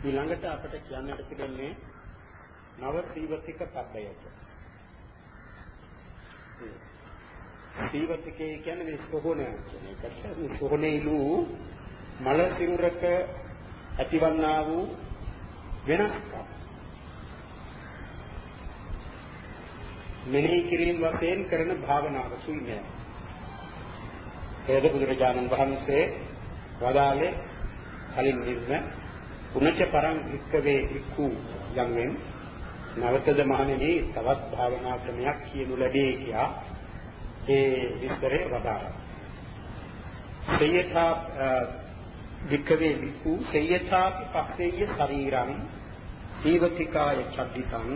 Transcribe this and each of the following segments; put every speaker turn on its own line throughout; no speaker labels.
ඊළඟට අපිට කියන්නට තිබෙන්නේ නව සීවතික පබ්බයට. සීවතිකේ කියන්නේ මේ සෝහන කියන එකට. මේ සෝහනේලු මල සිරුරක ඇතිවන්නා වූ වෙනස්කම්. මෙනෙහි කිරීම වශයෙන් කරන භාවනාව සුයිමය. ඒද බුදුරජාණන් වහන්සේ වදාළේ කලින් නිර්ම උනච පරං වික්කවේ වික්ඛු යම්ෙන් නවතද මහණෙනි තවත් භාවනා ක්‍රමයක් කියනු ලැබේ කියා ඒ විස්තරේ වදාළා. සයථා වික්කවේ වික්ඛු සයථාපි පස්සෙය ශරීරං සීවතිකාය චද්දිතං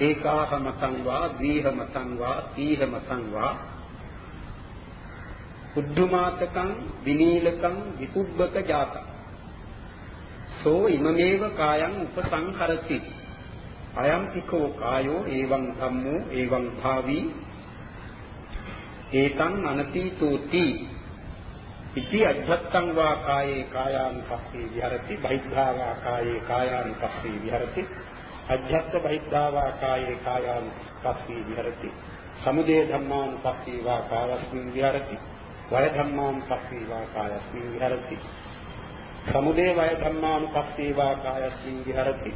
ඒකාහ මතං වා ද්විහ මතං වා තීහ මතං වා උද්ධමාතකං විනීලකං විකුබ්බක ජාතං සෝ ඉමමේව කායං උපසංහරති. අයම් පිකෝ කායෝ එවං ධම්මෝ එවං භාවී. ඒතං අනතීතෝති ඉති අධත්තං වා කායේ කායානුපස්සී විහරති. බහිද්ධා වා කායේ කායානුපස්සී විහරති. අධ්‍යත්ත බහිද්ධා වා කායේ කායානුපස්සී විහරති. සමුදය ධම්මානුපස්සී වා කායස්මින් විහරති. වය ධම්මානුපස්සී වා කායස්මින් විහරති. සමුදේ වය ධම්මානුපස්සීවා කායස්මින් විහරති.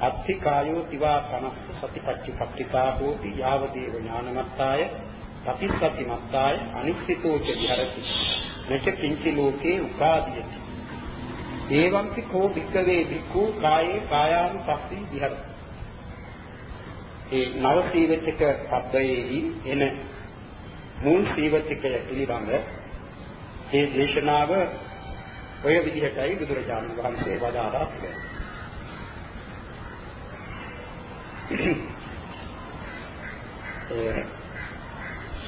අත්ථි කායෝ තිවා කනස්ස සතිපට්ඨිපට්ඨිකා හෝති. යාව දේව ඥානමත්තාය පටිසති මත්තාය අනිශ්චිතෝ ච විහරති. මෙච කිංචි ලෝකේ උපාදීයති. ඒවම්පි කෝ භික්කවේ භික්ඛු කායේ කායානුපස්සී විහරති. ඒ නව සීවතික පබ්බයේහි එන මූල් සීවතිකය පිළිබඳ ඒ දේශනාව ඔය විදිහටයි බුදුරජාණන් වහන්සේ වදාරා තිබෙන්නේ.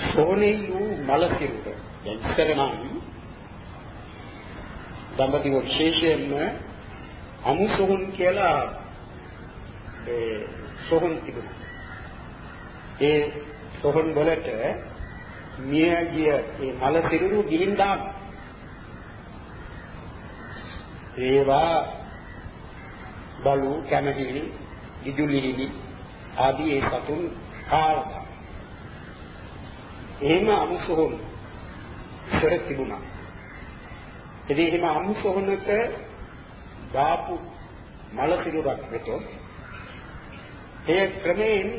සෝනේ වූ මල සිරුර යන්තර නම් දඹදිව විශේෂයෙන්ම අමුසොහොන් කියලා ඒ සොහොන් තිබුණා. ඒ සොහොන් වලට මිය ගිය ඒ මල සිරුරු ගිහින් දානවා. ඒවා බලු කැමැතිලි ඉදුලිලි ආදී ඒ සතුන් කාලා එහෙම අමුසොහොන් ඉස්සර තිබුණා. ඉතින් එහෙම අමුසොහොනක දාපු මල සිරුරක් වෙතොත් ඒ ක්‍රමයෙන්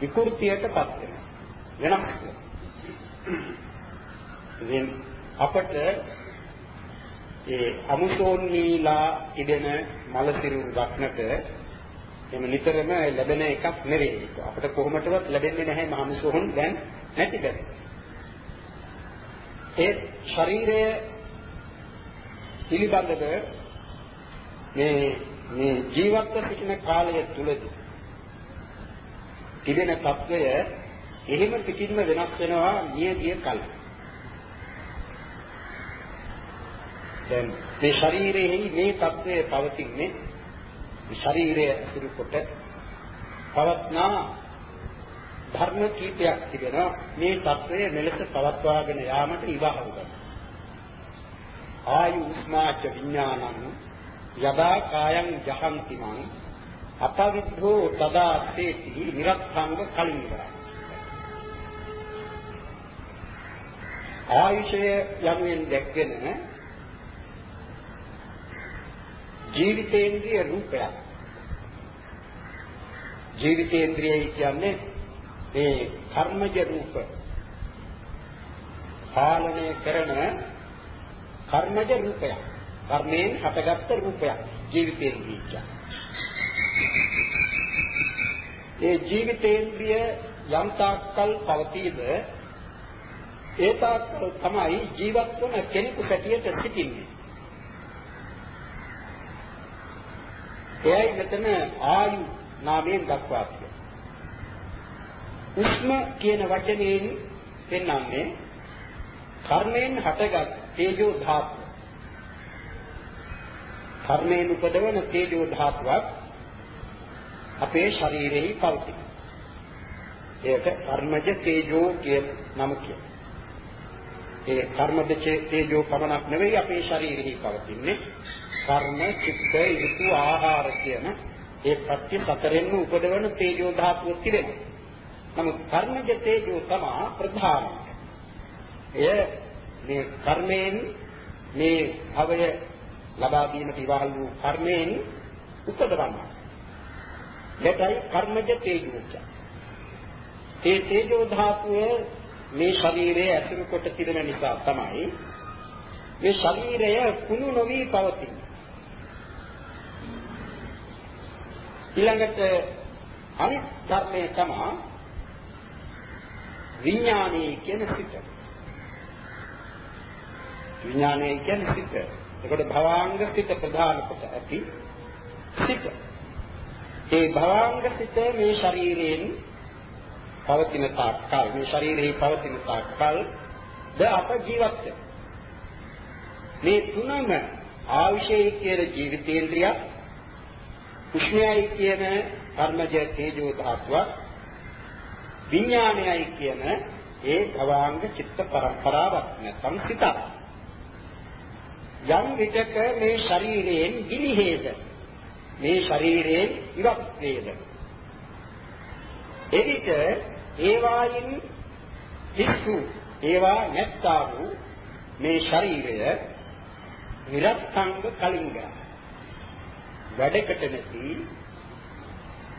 විකෘතියටපත් වෙනවා. වෙනස් ඉතින් අපට ඒ අමුසෝන්ීලා ඉදෙන මල සිරුරු දක්නට එම නිතරම ලැබෙන එකක් නෙවෙයි. අපිට කොහොමදවත් ලැබෙන්නේ නැහැ මහමුසෝන් දැන් නැතිද? ඒ ශරීරය පිළිබඳව මේ මේ ජීවත්ව සිටින කාලය තුලදී තිබෙන తත්වය එහෙම පිටින්ම වෙනස් වෙනවා නියතිය කලින්. දැන් මේ ශරීරයේ මේ తත්වය පවතින්නේ ශරීරය අසුරු කොට පවත්නා ධර්ම කීපයක් තිබෙනවා. මේ తත්වය මෙලෙස පවත්වාගෙන යාමට ඉවහල් කරනවා ආයු උස්මාච විඥානං යදා කායං ජහන්ති මං අපවිද්ධෝ තදා තේති නිරත්ථංග කලින් ඉවරයි ආයුෂය යනුවෙන් දැක්වෙන ජීවිතේන්ද්‍රිය රූපයක්. ජීවිතේන්ද්‍රියයි කියන්නේ මේ කර්මජ රූප. පාලනය කරන කර්මජ රූපයක්. කර්මයෙන් හටගත්ත රූපයක් ජීවිතේන්ද්‍රිය කියන්නේ. ඒ ජීවිතේන්ද්‍රිය යම් තාක්කල් පවතීද ඒ තාක්කල් තමයි ජීවත් වන කෙනෙකු පැටියට සිටින්නේ. එයයි මෙතන ආයු නාමයෙන් දක්වා තියෙන්නේ. උෂ්ම කියන වචනයෙන් පෙන්වන්නේ කර්මයෙන් හටගත් තේජෝ ධාතුව. කර්මයෙන් උපදවන තේජෝ ධාතුවක් අපේ ශරීරෙහි පවතින. ඒක කර්මජ තේජෝ කියන නම කියනවා. ඒ කර්මද තේජෝ පමණක් නෙවෙයි අපේ ශරීරෙහි පවතින්නේ. කර්ම, චිත්ත, ඍතු, ආහාර කියන ඒ පත්‍ය සතරෙන්ම උපදවන තේජෝ ධාතුව තිබෙනවා. නමුත් කර්මජ තේජෝ තමයි ප්‍රධාන. එය මේ කර්මයෙන් මේ භවය ලබා දීමට ඉවහල් වූ කර්මයෙන් උපදවනවා. ඒකයි කර්මජ තේජෝච. ඒ තේජෝ ධාතුව මේ ශරීරයේ ඇතුළු කොට තිබෙන නිසා තමයි මේ ශරීරය කුණු නොවි පවතින. ඊළඟට අනිත් ධර්මයේ තමයි විඥානයේ කියන සිත. විඥානයේ කියන්නේ සිත. ඒකට භවාංග සිත ප්‍රධාන කොට ඇති සිත. ඒ භවාංග සිත මේ ශරීරයෙන් පවතින තාක්කල් මේ ශරීරයේ පවතින තාක්කල් ද අප ජීවත් මේ තුනම ආවිෂයේ කියන ජීවිතේන්ද්‍රිය උෂ්ණයයි කියන කර්මජ තේජෝ ධාතුව විඥානයයි කියන ඒ භවාංග චිත්ත පරම්පරාවක් නැත්නම් සිතක්. යම් විටක මේ ශරීරයෙන් ගිලිහෙද? මේ ශරීරයෙන් ඉවත් වේද එවිට ඒවායින් හිස්සු ඒවා නැත්තා වූ මේ ශරීරය විරත්තංග කලින්ග වැඩකට නැති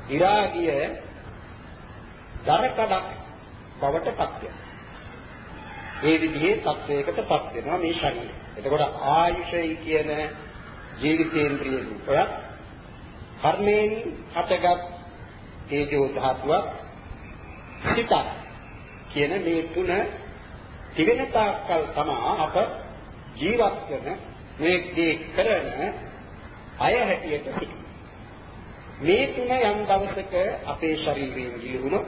ඉරාගිය දරකඩක් බවට පත් වෙනවා. ඒ විදිහේ තත්වයකටපත් වෙනවා මේ ශරීරය. එතකොට ආයුෂයි කියන ජීවිතේන්ද්‍රිය රූපයක් කර්මයෙන් හටගත් තේජෝ ධාතුවක් සිතක් කියන මේ තුන තිබෙන තාක්කල් තමයි අප ජීවත් වෙන මේ දේ කරන අය හැටියට සිටින්නේ. මේ තුන යම් දවසක අපේ ශරීරයෙන් ගිලිහුණොත්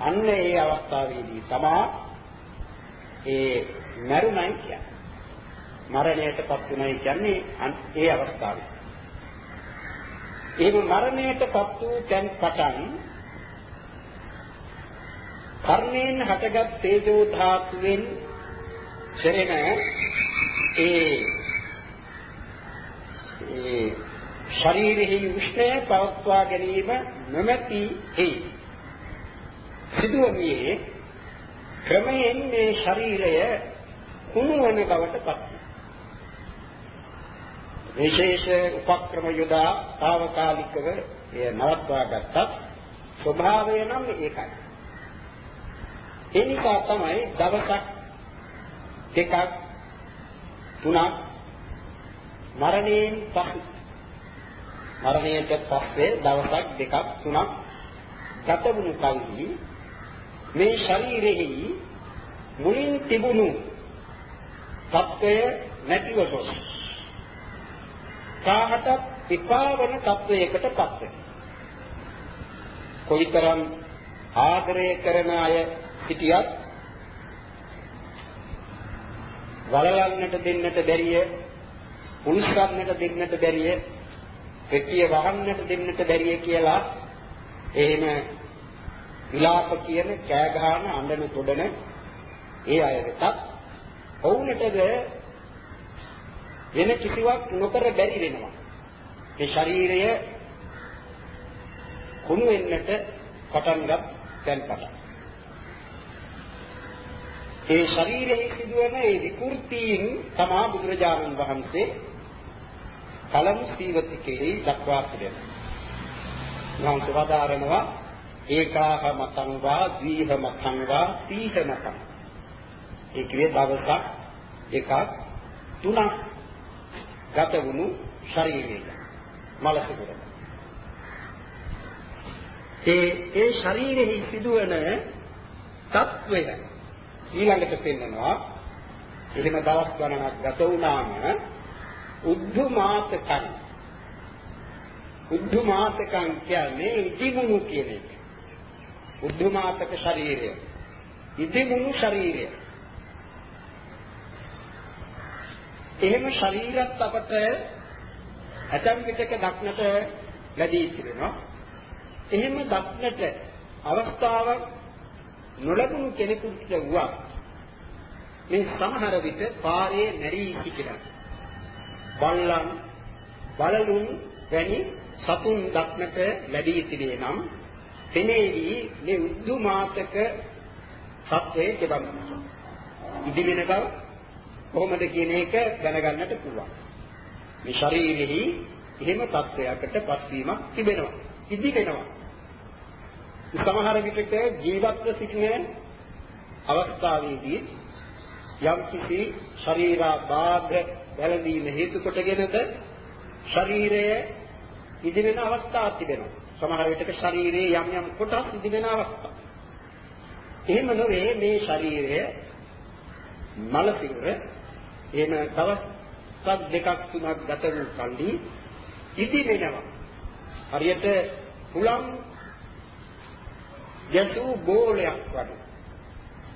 අන්න ඒ අවස්ථාවේදී තමයි ඒ මරුණයි කියන්නේ. මරණයටපත් උනායි කියන්නේ ඒ අවස්ථාවේ. එහෙම මරණයටපත් වූ තැන් පටන් කර්ණයෙන් හටගත් තේජෝ ධාතුවෙන් කෙරෙන ඒ ඒ ශරීරෙහි උෂ්ණය පවත්වා ගැනීම නොමැති හේ සිදුවන්නේ ක්‍රමයෙන් මේ ශරීරය කුණු වන බවට පත් විශේෂ උපක්‍රම යොදා తాවකාලිකව එය නවත්වා ගත්තත් ස්වභාවය නම් ඒකයි. ඒ නිසා තමයි දවසක් දෙකක් තුනක් මරණයෙන් පසු මරණයට පස්සේ දවසක් දෙකක් තුනක් ගත වුණු කල්හි මේ ශරීරෙහි මුලින් තිබුණු තත්වය නැතිව ගොස් කාහටත් එපා වන තත්වයකට පත් වෙනවා. කොයිතරම් ආදරය කරන අය සිටියත් වලලන්නට දෙන්නට බැරිය පුල්ස්සන්නට දෙන්නට බැරිය පෙට්ටිය වහන්නට දෙන්නට බැරිය කියලා එහෙම විලාප කියන කෑ ගහන අඬන තොඩන ඒ අය වෙතත් ඔවුන්ටද වෙන කිසිවක් නොකර බැරි වෙනවා. ඒ ශරීරය කුණු වෙන්නට පටන් ගත් තැන් පටන් ඒ ශරීරයේ සිදුවන ඒ විකෘතීන් තමා බුදුරජාණන් වහන්සේ කලමු සීවතිකේ දක්වා තිබෙනවා. නම් සවදාරනවා ඒකාහ මතං වා දීහ මතං වා තීහ මතං. ඒ කියේ දවසක් එකක් තුනක් ගත වුණු ශරීරයක මලසිදුර. ඒ ඒ ශරීරෙහි සිදුවන තත්වය ඊළඟට පෙන්නනවා එහෙම දවස් ගණනක් ගත වුණාම උද්ධමාතකං උද්ධමාතකං කියන්නේ ඉදිමුණු කියන එක. උද්ධමාතක ශරීරය. ඉදිමුණු ශරීරය. එහෙම ශරීරත් අපට ඇතම් විටක දක්නට ලැබී තිබෙනවා. එහෙම දක්නට අවස්ථාවක් නොලැබුණු කෙනෙකුට වුණා මේ සමහර විට පාරේ මැරී සිටිනවා. බල්ලන් බලලුන් වැනි සතුන් දක්නට ලැබී තිබේ නම් තෙනේවි මේ උද්දුමාතක සත්වයේ දෙබඳු. ඉදිවෙන බව කොහොමද කියන එක දැනගන්නට පුළුවන්. මේ ශරීරෙහි එහෙම තත්වයකට පත්වීමක් තිබෙනවා. ඉදි වෙනවා. සමහර විටක ජීවත්ව සිටින අවස්ථාවේදී යම් කිසි ශරීරාබාධ වැළඳීම හේතු කොටගෙනද ශරීරය ඉදිවෙන අවස්ථා තිබෙනවා. සමහර විටක ශරීරයේ යම් යම් කොටස් ඉදිවෙන අවස්ථා. එහෙම නොවේ මේ ශරීරය මල සිවුර එහෙම තවත් දෙකක් තුනක් ගත වූ කල්හි ඉදි වෙනවා. හරියට හුලම් යසු බෝලයක් වගේ.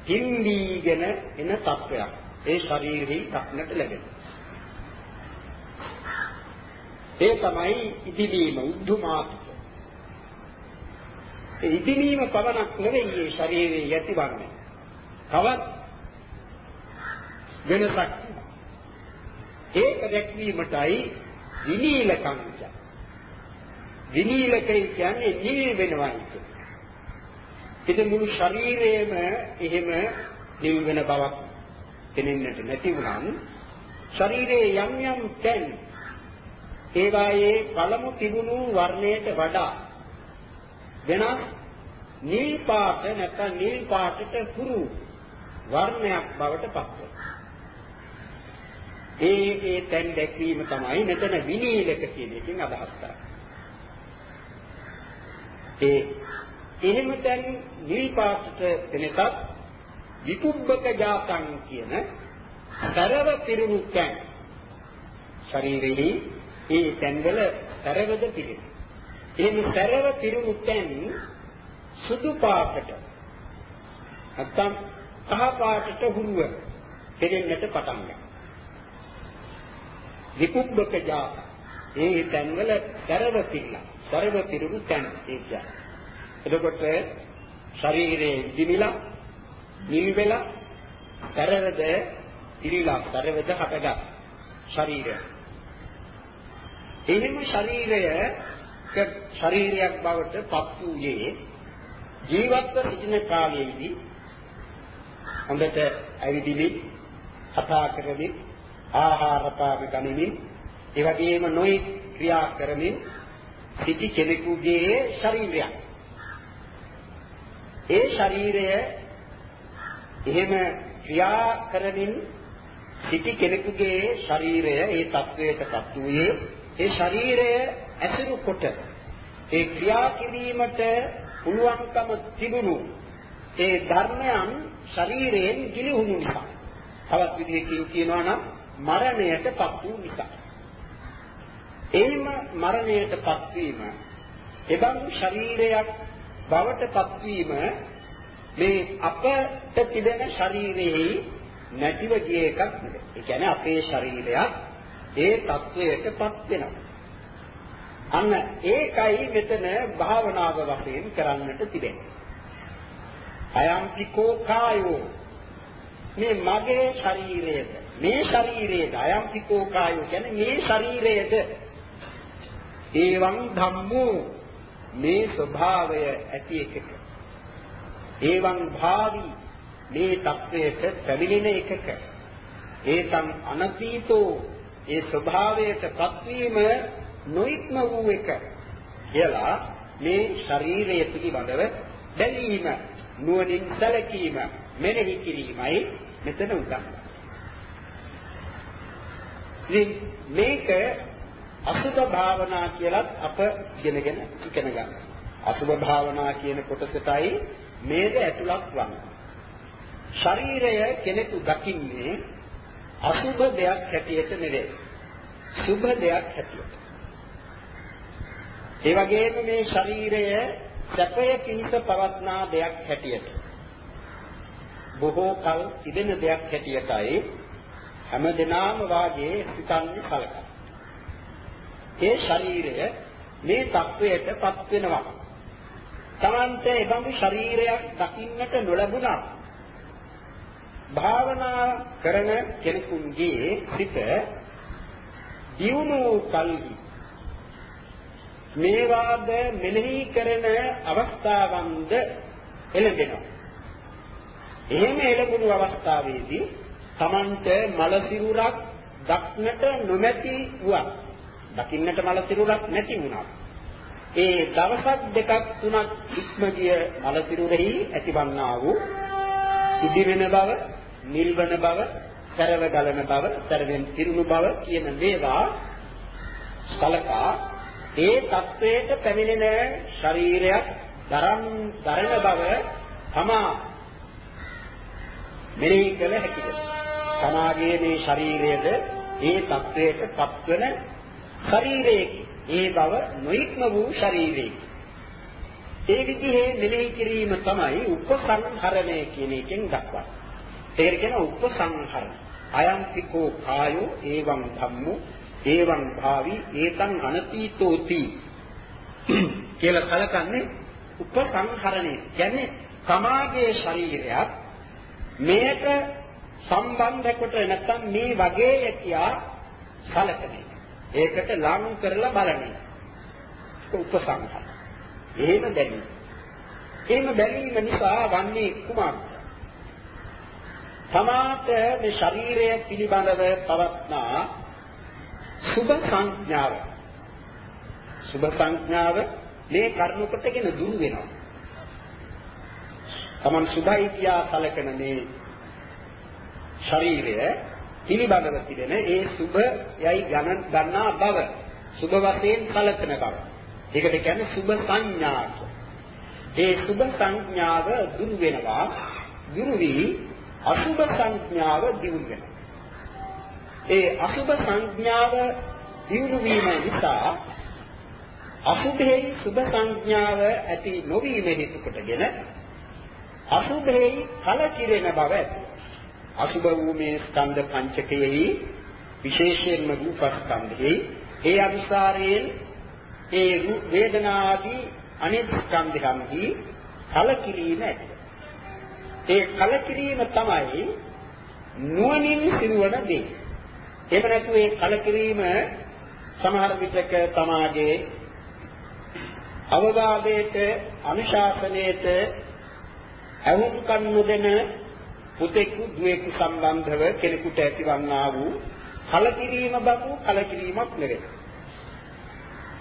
හින්දීගෙන එන තත්වයක්. ඒ ශරීරෙහි දක්නට ලැබෙනවා. ඒ තමයි ඉදිවීම උද්ධමාතික. ඒ ඉදිවීම පවණක් නෙවෙයි මේ ශරීරයේ යතිවන්නේ. තවත් වෙනසක් ඒක දැක්වීමටයි විනීලකම් කියන්නේ. විනීලකයි කියන්නේ නිල් වෙනවා කියන්නේ. ඉතින් මුළු ශරීරයේම එහෙම නිල් වෙන බවක් දැනෙන්නට නැති වුණාම ශරීරයේ යම් යම් තැන් ඒවායේ පළමු තිබුණු වර්ණයට වඩා වෙනස් නිල් පාට නැත්නම් නිල් පාටට හුරු වර්ණයක් බවට පත් වෙනවා. ඒ ඒ තැන් දැක්වීම තමයි මෙතන විනීලක කියන එකෙන් අදහස් කරන්නේ. ඒ එහෙම දැන් නිල් පාටට වෙනකත් විකුබ්බක ජාතං කියන සරව පිරුණු තැන් ශරීරෙහි ඒ තැන්වල සරවද පිළිගන්න. එහෙම සරව පිරුණු තැන් සුදු පාටට නැත්තම් කහ පාටට හුරුව පෙරෙන්නට පටන් ගන්නවා. විකුබ්බක ජාත ඒ තැන්වල සරව පිළිලා සරව පිරුණු තැන් ඒ කියන්නේ එතකොට ශරීරයේ දිවිලා නිල් වෙලා තරවද ඉරිලා තරවද හටගත් ශරීරය. එහෙම ශරීරය ශරීරයක් බවට පත් වූයේ ජීවත්ව සිටින කාලයේදී හොඳට ඇවිදිලි කතා කරමින් ආහාර පාන ගනිමින් ඒ වගේම නොයෙක් ක්‍රියා කරමින් සිටි කෙනෙකුගේ ශරීරයක් ඒ ශරීරය එහෙම ක්‍රියා කරමින් සිටි කෙනෙකුගේ ශරීරය ඒ තත්වයටපත් වූයේ ඒ ශරීරය ඇසුරු කොට ඒ ක්‍රියා කිරීමට පුළුවන්කම තිබුණු ඒ ධර්මයන් ශරීරයෙන් ගිලිහුණු නිසා. තවත් විදිහකින් කියනවා නම් මරණයටපත් වූ නිසා. එයිම මරණයටපත් වීම එබඳු ශරීරයක් බවට පත්වීම මේ අපට තිබෙන ශරීරයේ නැතිව ගිය එකක් නෙවෙයි. ඒ කියන්නේ අපේ ශරීරයක් ඒ තත්වයටපත් වෙනවා. අන්න ඒකයි මෙතන භාවනාව වශයෙන් කරන්නට තිබෙන්නේ. අයම්පිකෝ කායෝ මේ මගේ ශරීරයද මේ ශරීරයද අයම්පිකෝ කායෝ කියන්නේ මේ ශරීරයද ඒවං ධම්මෝ මේ ස්වභාවය ඇති එකක. ඒවං භාවි මේ தත්වයට පැමිණෙන එකක. ඒතම් අනතීතෝ ඒ ස්වභාවයට පත්වීම නොඉක්ම වූ එක කියලා මේ ශරීරය පිළිබඳව බැලීම නුවණින් සැලකීම මෙනෙහි කිරීමයි මෙතන උදා. මේක අසුභ භාවනා කියලත් අප ඉගෙනගෙන ඉගෙන ගන්න. අසුභ භාවනා කියන කොටසටයි මේක ඇතුළත් වන්නේ. ශරීරය කෙනෙකු දකින්නේ අසුභ දෙයක් හැටියට නෙවෙයි. සුභ දෙයක් හැටියට. ඒ වගේම මේ ශරීරය සැපය පිණිස පවත්නා දෙයක් හැටියට. බොහෝ කල තිබෙන දෙයක් හැටියටයි හැම දිනාම වාගේ සිතන්නේ කලකයි. ඒ ශරීරය මේ தත්වයටපත් වෙනවා. තමන්ට එබඳු ශරීරයක් දකින්නට නොලැබුණා. භාවනා කරන කෙනෙකුගේ සිත දියුණු කල්හි මේවාද මෙනෙහි කරන අවස්ථාවන්ද එළඹෙනවා. එහෙම එළඹුණු අවස්ථාවේදී තමන්ට මල සිරුරක් දක්නට නොමැති වුණා. දකින්නට මල සිරුරක් නැති වුණා. ඒ දවසක් දෙකක් තුනක් ඉක්ම ගිය මල සිරුරෙහි ඇතිවන්නා වූ සිදි වෙන බව, නිල්වන බව, සැරව ගලන බව, සැරවෙන් පිරුණු බව කියන දේවා සලකා ඒ தത്വයට පැමිණෙන ශරීරයක් දරම් දරන බව තමා මෙනෙහි කළ හැකිද? සමාගයේ මේ ශරීරයේද ඒ தത്വයට පත්වන ශරීරයකි. ඒ බව නොඉක්ම වූ ශරීරයකි. ඒ විදිහේ මෙනෙහි කිරීම තමයි උපසංහරණය කියන එකෙන් දක්වන්නේ. ඒකට කියන උපසංහරණ. අයම්පිකෝ කායෝ එවං ධම්මෝ එවං භාවි ඒතං අනතීතෝති කියලා කලකන්නේ උපසංහරණය. කියන්නේ සමාගයේ ශරීරයක් මේක සම්බන්ධ කොට නැත්නම් මේ වගේ කියා සලකන්නේ. ඒකට ලං කරලා බලන්නේ. උපසංහරණ. එහෙම බැලීම. එහෙම බැලීම නිසා වන්නේ කුමක්ද? සමාත මේ ශරීරය පිළිබඳව පවත්නා සුභ සංඥාව. සුභ සංඥාව මේ කර්ම කොටගෙන දුරු වෙනවා. Taman සුභයි කියා සැලකන මේ ශරීරය පිළිබඳව තිබෙන ඒ සුභ යයි ගණන් ගන්නා බව සුභ වශයෙන් සැලකන බව. ඒකට කියන්නේ සුභ සංඥා ඒ සුභ සංඥාව දුරු වෙනවා. දුරු වී අසුභ සංඥාව දියුණු වෙනවා. ඒ අසුභ සංඥාව දියුණු වීම නිසා අසුභේ සුභ සංඥාව ඇති නොවීම හේතු කොටගෙන අසුභේ කලකිරෙන බව ඇති. අසුභ වූ මේ ස්කන්ධ පංචකයෙහි විශේෂයෙන්ම රූපස්කන්ධෙහි ඒ අනුසාරයෙන් ඒ වේදනාදී අනිත් ස්කන්ධයන්හි කලකිරීම ඇති. ඒ කලකිරීම තමයි නුවණින් සිදුවන දේ. එහෙම නැතු ඒ කලකිරීම සමහර විටක තමාගේ අවවාදයට අනුශාසනයට අහුම්කම් නොදෙන පුතෙකු දුවෙකු සම්බන්ධව කෙනෙකුට ඇතිවන්නා වූ කලකිරීම බඳු කලකිරීමක් නෙවෙයි.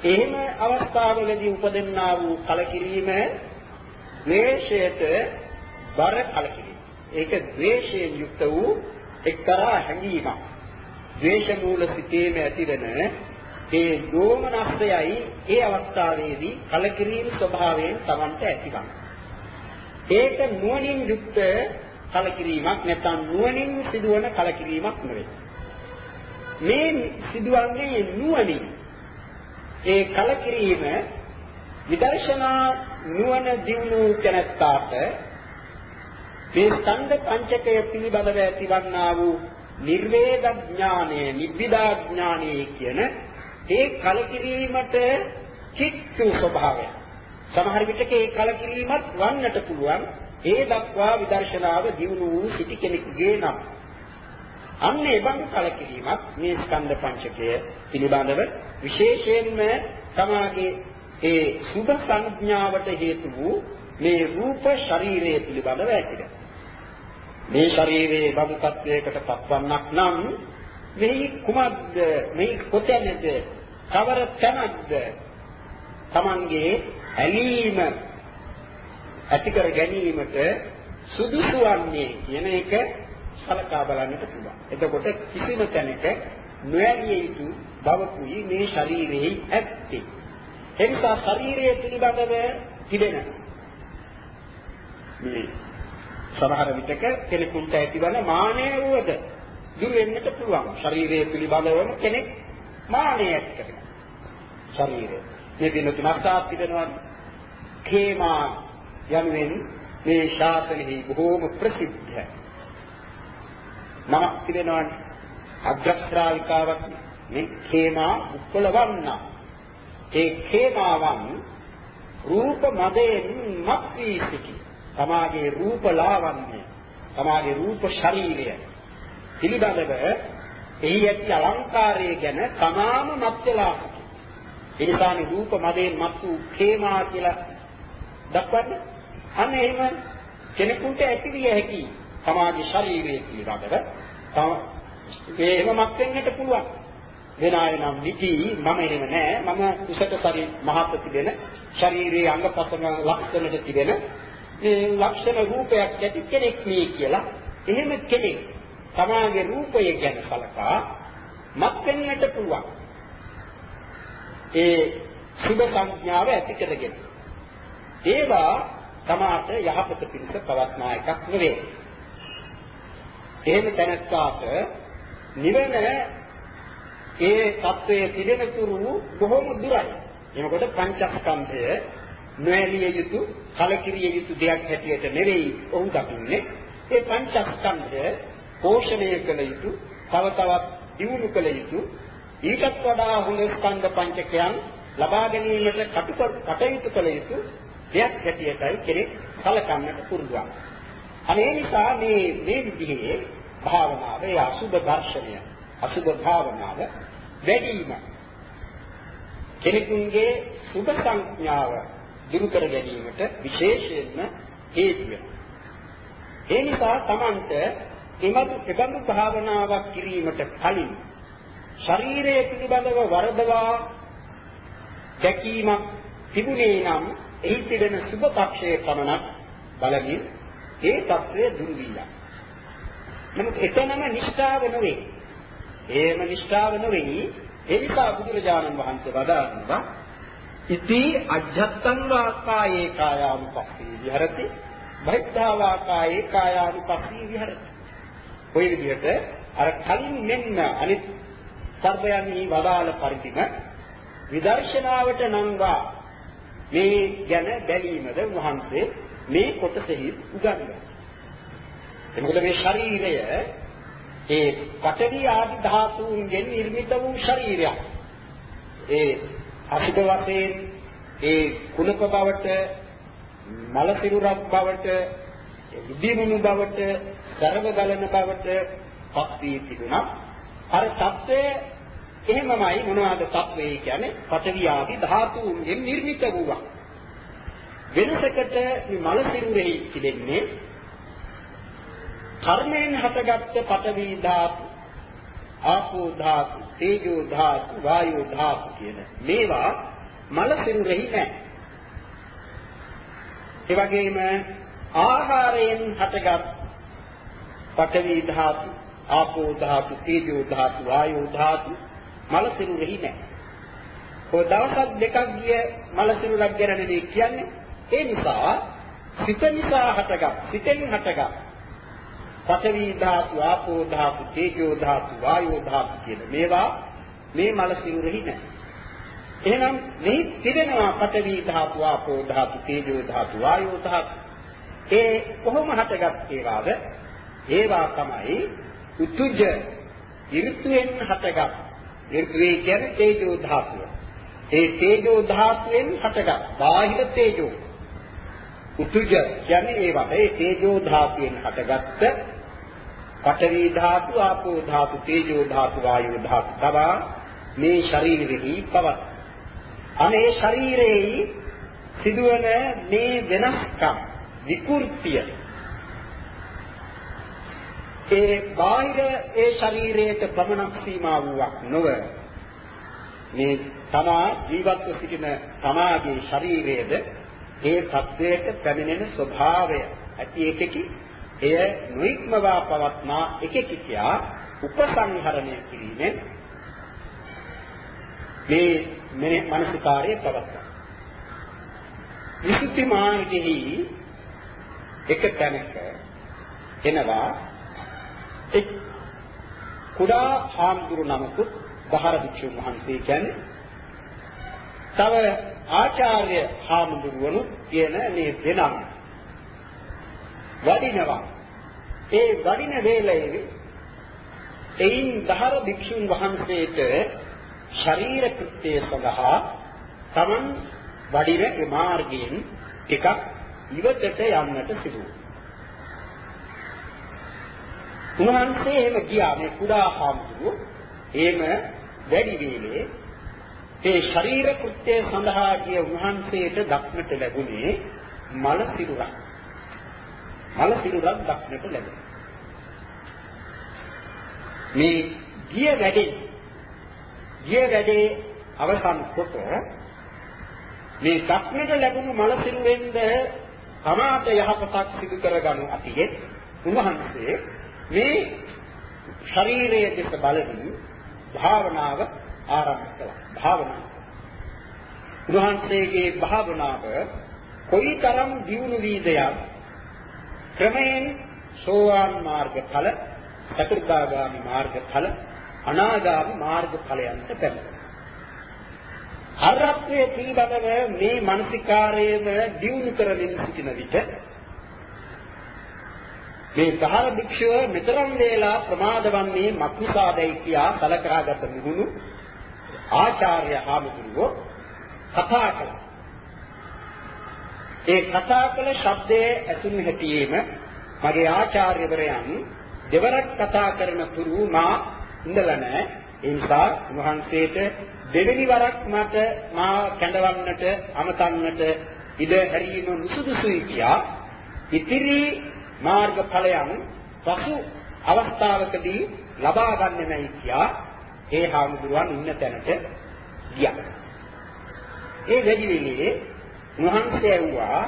එහෙම අවස්ථාවලදී උපදින්නා වූ කලකිරීම ද්වේෂයට බර කලකිරීම. ඒක ද්වේෂයෙන් යුක්ත වූ එක්තරා හැඟීමක්. ද්වේෂ මූල සිටීම ඇතිවෙන ඒ දෝමනස්සයයි ඒ අවස්ථාවේදී කලකිරීම ස්වභාවයෙන් Tamanට ඇතිවන්නේ. ඒක නුවණින් යුක්ත කලකිරීමක් නැත්නම් නුවණින් සිදුවන කලකිරීමක් නෙවෙයි. මේ සිදුවන්නේ නුවණින්. ඒ කලකිරීම විදර්ශනා නුවණ දිනු කෙනෙක්ට මේ ස්කන්ධ පංචකය පිළිබඳව ඇතිවන්නා වූ නිර්වේද ඥානය, නිබ්බිදා ඥානය කියන ඒ කලකිරීමට කිච්චු ස්වභාවය. සමහර විටක ඒ කලකිරීමත් වන්නට පුළුවන්. ඒ දක්වා විදර්ශනාව දිනු වූ සිටි කෙනෙකුගේ නම්. අන්න ඒ බඳු කලකිරීමක් මේ ස්කන්ධ පංචකය පිළිබඳව විශේෂයෙන්ම තමාගේ ඒ සුභ සංඥාවට හේතු වූ මේ රූප ශරීරය පිළිබඳව ඇතිද. මේ ශරීරයේ බඳු තත්වයකට පත්වන්නක් නම් මෙහි කුමක්ද මෙහි කොතැනද කවර තැනක්ද Tamange ඇලීම ඇති කර ගැනීමට සුදුසු වන්නේ කියන එක සලකා බලන්නට පුළුවන්. එතකොට කිසිම තැනක නොඇලිය යුතු බවකුයි මේ ශරීරෙහි ඇත්තේ. එනිසා ශරීරය පිළිබඳව තිබෙන මේ සමහර විටක කෙනෙකුට ඇතිවන මානය වුවද දුර වෙන්නට පුළුවන්. ශරීරය පිළිබඳවම කෙනෙක් මානය ඇති කරගන්න. ශරීරය. මේ දින තුනක් තිබෙනවා. කේමා යනුවෙන් මේ ශාසනයෙහි බොහෝම ප්‍රසිද්ධ නමක් තිබෙනවා. අග්‍රශ්‍රාවිකාවක් මේ කේමා උප්පලවන්න. ඒ කේමාවන් රූප මදයෙන් මත් වී සිටි. තමාගේ රූප ලාවන්‍ය තමාගේ රූප ශරීරය පිළිබඳව එහි ඇති අලංකාරය ගැන තමාම මත් වෙලා ඒ නිසානේ රූප මදයෙන් මත් වූ ඛේමා කියලා දක්වන්නේ අන්න එහෙම කෙනෙකුට ඇතිවිය හැකි තමාගේ ශරීරය පිළිබඳව ඒ එහෙම මත් වෙන්නට පුළුවන්. වෙන අය නම් නිති මම එහෙම නෑ. මම උසට පරි මහත් තිබෙන ශරීරයේ අංගපසංග ලක්ෂණට තිබෙන මේ ලක්ෂණ රූපයක් ඇති කෙනෙක් මේ කියලා එහෙම කෙනෙක් තමාගේ රූපය ගැන සලකා මත් වෙන්නට පුළුවන්. ඒ සුභ සංඥාව ඇති කරගෙන. ඒවා තමාට යහපත පිණිස පවත්නා එකක් නෙවෙයි එහෙම තැනස්කාට නිවන ඒ தත්වයේ තිබෙන තුරු බොහොම දුරයි. එනකොට පංචස්කන්ධය නොඇලිය යුතු, කලකිරිය යුතු දෙයක් හැටියට නෙවෙයි ඔහු දකින්නේ. ඒ පංචස්කන්ධය පෝෂණය කළ යුතු, තව තවත් දියුණු කළ යුතු, ඊටත් වඩා හොඳ ස්කන්ධ පංචකයන් ලබා ගැනීමට කටයුතු කළ යුතු දෙයක් හැටියටයි කෙනෙක් කලකන්නට පුරුදු වෙනවා. අනේ නිසා මේ මේ විදිහේ භාවනාව, ඒ අසුබ දර්ශනය අසුභ භාවනාව වැඩිම කෙනෙකුගේ සුභ සංඥාව දුරු කර ගැනීමට විශේෂයෙන්ම හේතු වෙනවා. ඒ නිසා Tamanට එමතු එබඳු භාවනාවක් කිරීමට කලින් ශරීරය පිළිබඳව වරදවා දැකීමක් තිබුණේ නම් එහි තිබෙන සුභ පක්ෂයේ පමණක් බලමින් ඒ తත්වය දුරු වී යනවා. නමුත් එතනම නිෂ්ඨාව නෙවේ. ඒම නිෂ්ඨාව නෙවෙයි ඒ නිසා බුදුරජාණන් වහන්සේ වදාළා ඉති අජත්තං වාකායේ කායානුපස්සී විහෙරති බහිද්ධා වාකායේ කායානුපස්සී විහෙරති ඔය විදිහට අර කලින් මෙන්න අනිත් සර්වයන්හි වදාළ පරිදිම විදර්ශනාවට නංවා මේ ගැන බැලීමද වහන්සේ මේ කොටසෙහි උගන්වනවා එතකොට මේ ශරීරය ඒ පඨවි ආදි ධාතුන්ගෙන් නිර්මිත වූ ශරීරයක්. ඒ අසුබ වශයෙන් ඒ කුණප බවට මල සිරුරක් බවට විදිමුණු බවට සරව ගලන බවට පත් වී තිබුණා. අර தත්ත්වය එහෙමමයි මොනවාද தත්ත්වය කියන්නේ පඨවි ආදි ධාතුන්ගෙන් නිර්මිත වූවා. වෙනසකට මේ මල සිරුරෙහි තිබෙන්නේ කර්මයෙන් හටගත්ත පඨවි ධාතු, ආපෝ ධාතු, තේජෝ ධාතු, වායෝ ධාතු කියන මේවා මල සිරුරෙහි නැහැ. ඒ වගේම ආහාරයෙන් හටගත් පඨවි ධාතු, ආපෝ ධාතු, තේජෝ ධාතු, වායෝ ධාතු මල සිරුරෙහි නැහැ. ඔය දවස් දෙකක් ගිය මල සිරුරක් ගැන කියන්නේ ඒ නිසා සිත නිසා හටගත්, සිතෙන් හටගත් පඨවි ධාතු, ආපෝ ධාතු, තේජෝ ධාතු, වායෝ ධාතු කියන මේවා මේ මල සිරුරෙහි නැහැ. එහෙනම් මේ තිබෙනවා පඨවි ධාතු, ආපෝ ධාතු, තේජෝ ධාතු, වායෝ ධාතු. ඒ කොහොම හටගත් ඒවාද? ඒවා තමයි උතුජ ඍතුයෙන් හටගත්. ඍතුවේ කියන්නේ තේජෝ ධාතුව. ඒ තේජෝ ධාතුවෙන් හටගත් බාහිර තේජෝ උතුජ කියන්නේ ඒවට ඒ තේජෝ ධාතුවෙන් හටගත්ත පඨවි ධාතු, ආපෝ ධාතු, තේජෝ ධාතු, වායෝ ධාතු තවා මේ ශරීරෙහි පවත්. අනේ ශරීරෙහි සිදුවන මේ වෙනස්කම් විකෘතිය ඒ බාහිර ඒ ශරීරයට පමණක් සීමා වූවක් නොව මේ තමා ජීවත්ව සිටින තමාගේ ශරීරයේද ඒ තත්වයට පැමිණෙන ස්වභාවය ඇති එකකි එය නොඉක්මවා පවත්නා එකකි කියා උපසංහරණය කිරීමෙන් මේ මේ මානසිකාර්යය පවත්වා. විසුද්ධි මාර්ගෙහි එක තැනක එනවා එක් කුඩා හාමුදුරු නමකුත් බහර භික්ෂුන් වහන්සේ කියන්නේ තව ආචාර්ය හාමුදුරුවනු කියන මේ දෙනම් වඩිනවා. ඒ වඩින වේලයේ එයින් දහර භික්ෂුන් වහන්සේට ශරීර කෘත්‍යය සඳහා තමන් වඩින ඒ මාර්ගයෙන් ටිකක් ඉවතට යන්නට සිදු උන්වහන්සේ එහෙම ගියා මේ කුඩා හාමුදුරුවෝ එහෙම වැඩි වේලේ ඒ ශරීර කෘත්‍ය සඳහා ගිය උන්වහන්සේට දක්නට ලැබුණේ මල සිරුරක්. මල සිරුරක් දක්නට ලැබුණා. මේ ගිය වැඩේ ගිය වැඩේ අවසන් කොට මේ දක්නට ලැබුණු මල සිරුරෙන්ද තමාට යහපතක් සිදු කරගනු අපියේ උන්වහන්සේ මේ ශරීරයේ දෙස බලමින් භාවනාව ආරම්භ කළා. භාවනාව. උන්වහන්සේගේ භාවනාව කොයිතරම් දියුණු වීදයක් ක්‍රමයෙන් සෝවාන් මාර්ග ඵල, චතුර්ථාගාමි මාර්ග ඵල, අනාගාමි මාර්ග ඵලයන්ට පැමිණෙනවා. අරහත්ත්වයේ පිළිබඳව මේ මානසිකාරයේම දියුණු කරමින් සිටින විට මේ සහර භික්ෂුව මෙතරම් වේලා ප්‍රමාද වන්නේ මක්නිසාදයි කියා සලකාගත මුහුණු ආචාර්ය හාමුදුරුවෝ කතා කළා. ඒ කතා කළ ශබ්දයේ ඇතුළු හැටියේම මගේ ආචාර්යවරයන් දෙවරක් කතා කරන තුරු මා ඉඳලා නැහැ. ඒ නිසා වහන්සේට දෙවෙනි වරක් මට මා කැඳවන්නට අමතන්නට ඉඩ හැරීම නුසුදුසුයි කියා ඉතිරි මාර්ගඵලයන් පසු අවස්ථාවකදී ලබා ගන්න නැයි කියා ඒ හාමුදුරුවන් ඉන්න තැනට ගියා. ඒ වැඩි වෙලේ මහන්සිය වුණා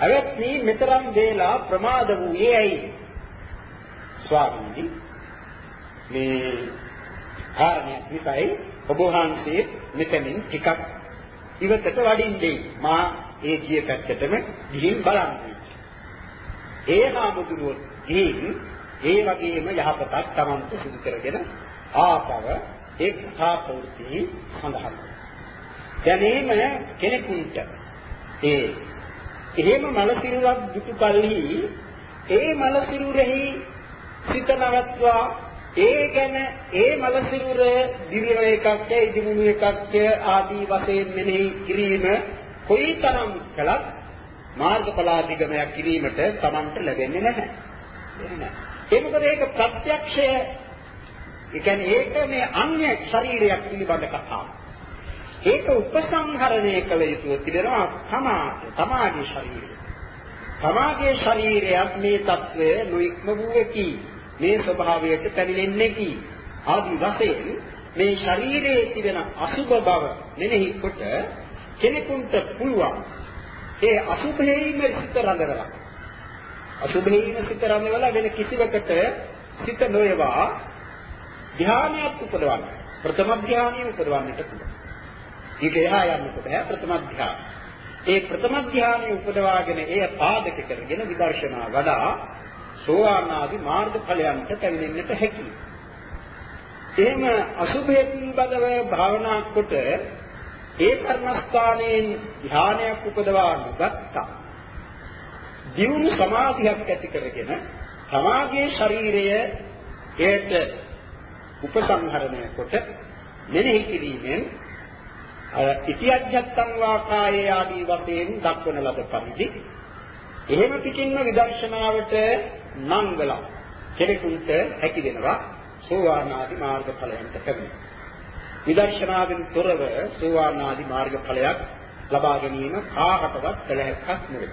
අවත්නි මෙතරම් වේලා ප්‍රමාද වූයේ ඇයි? ස්වාමීනි මේ කාරණයක් නිසායි ඔබ වහන්සේ මෙතනින් ටිකක් ඉවතට වඩින්නේ මා ඒ ගිය පැත්තටම ගිහින් බලන්න. ඒ හාමුදුරුවෝ ගිහින් ඒ වගේම යහපතක් Tamanට සිදු කරගෙන ආපව ඒ කතා ප්‍රවෘත්ති සඳහන්. දැනීම කෙනෙකුට ඒ එහෙම මල සිරුරක් දුටු කල්හි ඒ මල සිරුරෙහි සිත නවත්වා ඒ ගැන ඒ මල සිරුර දිව්‍ය එකක්ද ඉදිමුණු එකක්ද ආදී වශයෙන් මෙනෙහි කිරීම කොයිතරම් කළත් මාර්ගඵලාධිගමයක් කිරීමට Tamanට ලැබෙන්නේ නැහැ. ඒ මොකද ඒක ප්‍රත්‍යක්ෂය ඒ කියන්නේ ඒක මේ අන්‍ය ශරීරයක් පිළිබඳ කතාවක්. ඒක උපසංහරණය කළ යුතු තිබෙනවා තමාට තමාගේ ශරීරය. තමාගේ ශරීරයක් මේ తත්වය නොඉක්ම වූකි. මේ ස්වභාවයට පැමිණෙන්නේ කි. ආදි වශයෙන් මේ ශරීරයේ තිබෙන අසුබ බව මෙනෙහි කොට කෙනෙකුට පුළුවන් ඒ අසුභේම සිත රඳවලා අසුභේම සිත රඳවලා වෙන කිසිවකට සිත නොයවා ධානයක් උපදවන්න ප්‍රථම ධානය උපදවන්නට පුළුවන්. ඊට එහා යන්නට බෑ ප්‍රථම ධානය. ඒ ප්‍රථම ධානය උපදවාගෙන එය පාදක කරගෙන විදර්ශනා වඩා සෝවාන් ආදී මාර්ගඵලයන්ට පැමිණෙන්නට හැකියි. එහෙම අසුභය පිළිබඳව භාවනා කොට ඒ කර්මස්ථානයෙන් ධානයක් උපදවා ගත්තා. දියුණු සමාධියක් ඇති කරගෙන සමාගයේ ශරීරය ඒට උපසංහරණය කොට මෙනෙහි කිරීමෙන් ඉතිඅජ්ජත්තං වාකායේ ආදී වශයෙන් දක්වන ලද පරිදි එහෙම පිටින්ම විදර්ශනාවට නංගලා කෙනෙකුට හැකි වෙනවා සෝවාන් ආදී මාර්ගඵලයන්ට පැමිණෙන්න. විදර්ශනාවෙන් තොරව සෝවාන් ආදී මාර්ගඵලයක් ලබා ගැනීම කාහටවත් කළ හැක්කක් නෙවෙයි.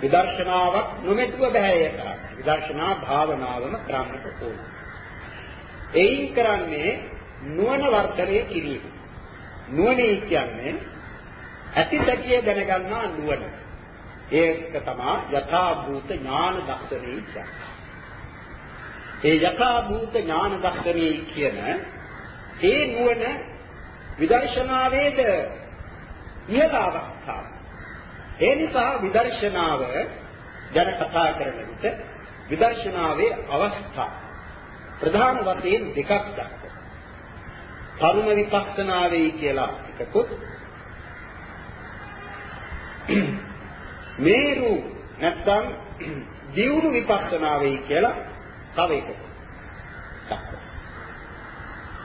විදර්ශනාවක් නොමැතිව බෑ ඒක. විදර්ශනා භාවනාවම කරන්නට ඕන. එයින් කරන්නේ නුවණ වර්ධනය කිරීම. නුවණේ කියන්නේ ඇතිසැකිය දැනගන්නා නුවණ. ඒක තමයි යථා භූත ඥාන දර්ශනේ කියන්නේ. ඒ යථා භූත ඥාන දර්ශනේ කියන ඒ නුවණ විදර්ශනාවේද ඉහළ අවස්ථාව. ඒ නිසා විදර්ශනාව ගැන කතා කරන විට විදර්ශනාවේ අවස්ථා ප්‍රධාන වශයෙන් දෙකක් දක්වනවා. තරුණ විපස්සනාවේ කියලා එකකුත් මේරු නැත්නම් දියුණු විපස්සනාවේ කියලා තව එකක්.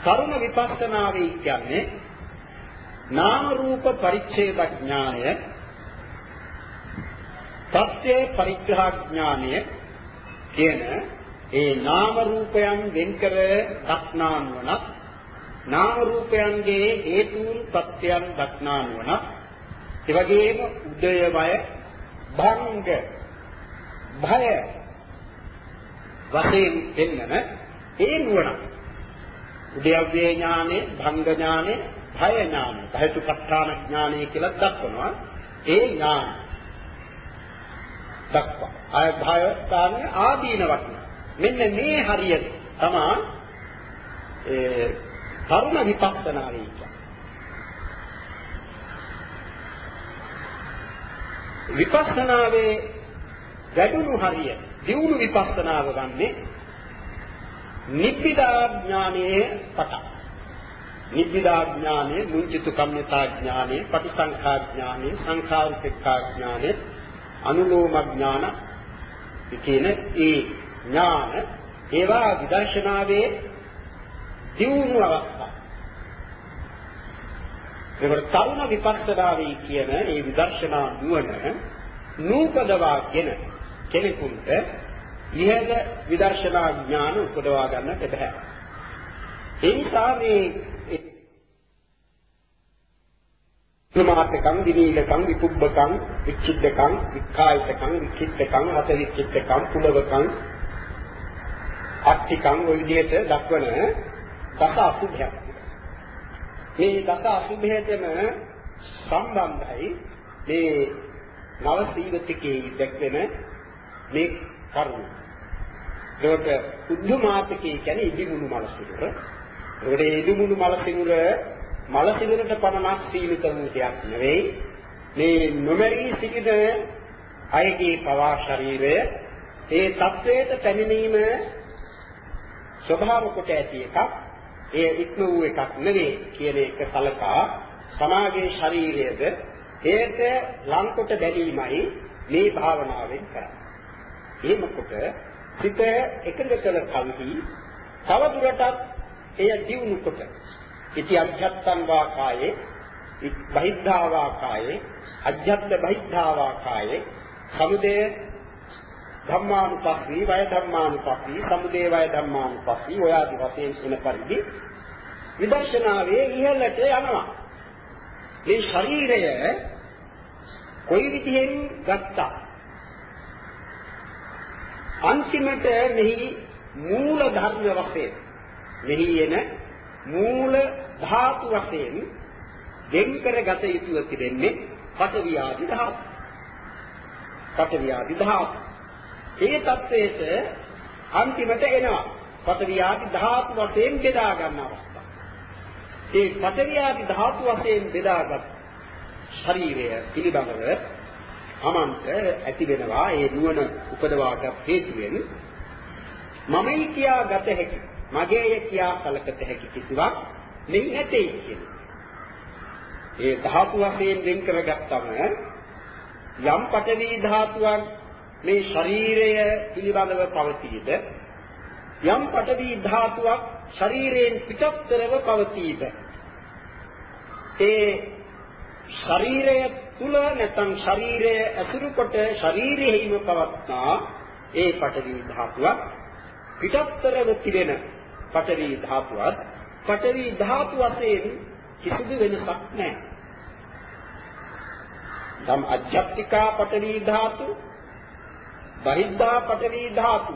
තරුණ විපස්සනාවේ කියන්නේ නාම රූප පරිච්ඡේද ඥානය, සත්‍ය පරිග්‍රහ ඥානය, කියන ඒ නාම රූපයන් වෙන්කර දක්නා නුවණක් නාම රූපයන්ගේ හේතුන් ප්‍රත්‍යයන් දක්නා නුවණක් ඒ වගේම උදයවය භංග භය වශයෙන් දෙන්නන ඒ නුවණ උද්‍යව්‍ය ඥානෙ භංග ඥානෙ භය ඥානෙ භයතුපත්තාන ඥානෙ කියලා දක්වනවා. ඒ ඥාන දක්වා. ආය භය ස්ථානයේ ආදීනවත් මෙන්න මේ හරිය තමයි ඒ කර්ම විපස්සනාවේ කියන්නේ විපස්සනාවේ වැඩුණු හරිය දියුණු විපස්සනාව ගන්නේ නිබ්බිදා ඥානයේ පටන්. නිබ්බිදා ඥානයේ මුංචිතු කම්මතා ඥානයේ පටිසංඛා ඥානයේ සංඛාරිකා ඥානයේ අනුලෝම ඥාන කියන ඒ ඥාන ඒවා විදර්ශනාවේ දියුණු අවස්ථා. ඒකට තරුණ විපස්සනාවේ කියන ඒ විදර්ශනා නුවණ නූපදවාගෙන කෙනෙකුට ඉහළ විදර්ශනා ඥාන උපදවා ගන්නට බෑ. ඒ නිසා මේ ප්‍රමාතකම් විනීලකම් විපුබ්බකම් විච්ඡිද්දකම් වික්ඛායිතකම් වික්ඛිත්තකම් අත විච්ඡිත්තකම් පුලවකම් අට්ඨිකම් ඔය විදිහට දක්වන දස අසුභයක්. මේ දස අසුභයටම සම්බන්ධයි මේ නව සීවතිකේ දැක්වෙන මේ කර්ම. ඒකට උද්ධමාපකේ කියන්නේ ඉදිමුණු මල සිරුර. ඒකට ඉදිමුණු මල සිරුර මල සිරුරට පමණක් සීමිත වූ දෙයක් නෙවෙයි. මේ නොමරී සිටින අයගේ පවා ශරීරය ඒ தത്വයට පැමිණීම ස්වභාව කොට ඇති එකක්. ඒ ඉක්ම වූ එකක් නෙවෙයි කියන එක සලකා සමාගයේ ශරීරයේද ඒට ලංකොට බැලීමයි මේ භාවනාවෙන් කරන්නේ. එහෙම කොට සිත එකඟ කළ කලෙහි තව දුරටත් එය දියුණු කොට ඉති අධ්‍යත්තං වා කායේ බහිද්ධා වා කායේ අධ්‍යත්ත බහිද්ධා වා කායේ සමුදය ධම්මානුපස්සී වය ධම්මානුපස්සී සමුදය වය ධම්මානුපස්සී ඔය ආදි වශයෙන් එන පරිදි විදර්ශනාවේ ඉහළට යනවා. මේ ශරීරය කොයි විදිහෙන් ගත්තා? අන්තිමට මෙහි මූල ධර්ම වශයෙන් මෙහි එන මූල ධාතු වශයෙන් දෙන් කරගත යුතුව තිබෙන්නේ පඨවි ආදි ධාතු. පඨවි ආදි ධාතු. මේ தത്വයට අන්තිමට එනවා. පඨවි ආදි ධාතු වශයෙන් බෙදා ගන්න අවස්ථාව. මේ පඨවි ආදි ධාතු වශයෙන් බෙදාගත් ශරීරය පිළිබඳව අමන්ත ඇති වෙනවා. ඒ නුවණ උපදවාගත් හේතුවෙන් මමයි කියා ගත හැකි මගේය කියා කලකට හැකි කිසිවක් මෙහි නැtei කියන්නේ. ඒ ධාතු වශයෙන් වෙන් කරගත්තම යම් පඨවි ධාතුවක් මේ ශරීරය පිළිබඳව පවතීද? යම් පඨවි ධාතුවක් ශරීරයෙන් පිටස්තරව පවතීද? ඒ ශරීරය තුල නැත්නම් ශරීරය ඇසුරු කොට ශරීරයෙහිම පවත්නා ඒ පඨවි ධාතුවක් පිටස්තරව තිබෙන පඨවි ධාතුවත් පඨවි ධාතු වශයෙන් කිසිදු වෙනසක් නැහැ. ධම් අධ්‍යාත්මිකා පඨවි ධාතු බහිද්ධා පඨවි ධාතු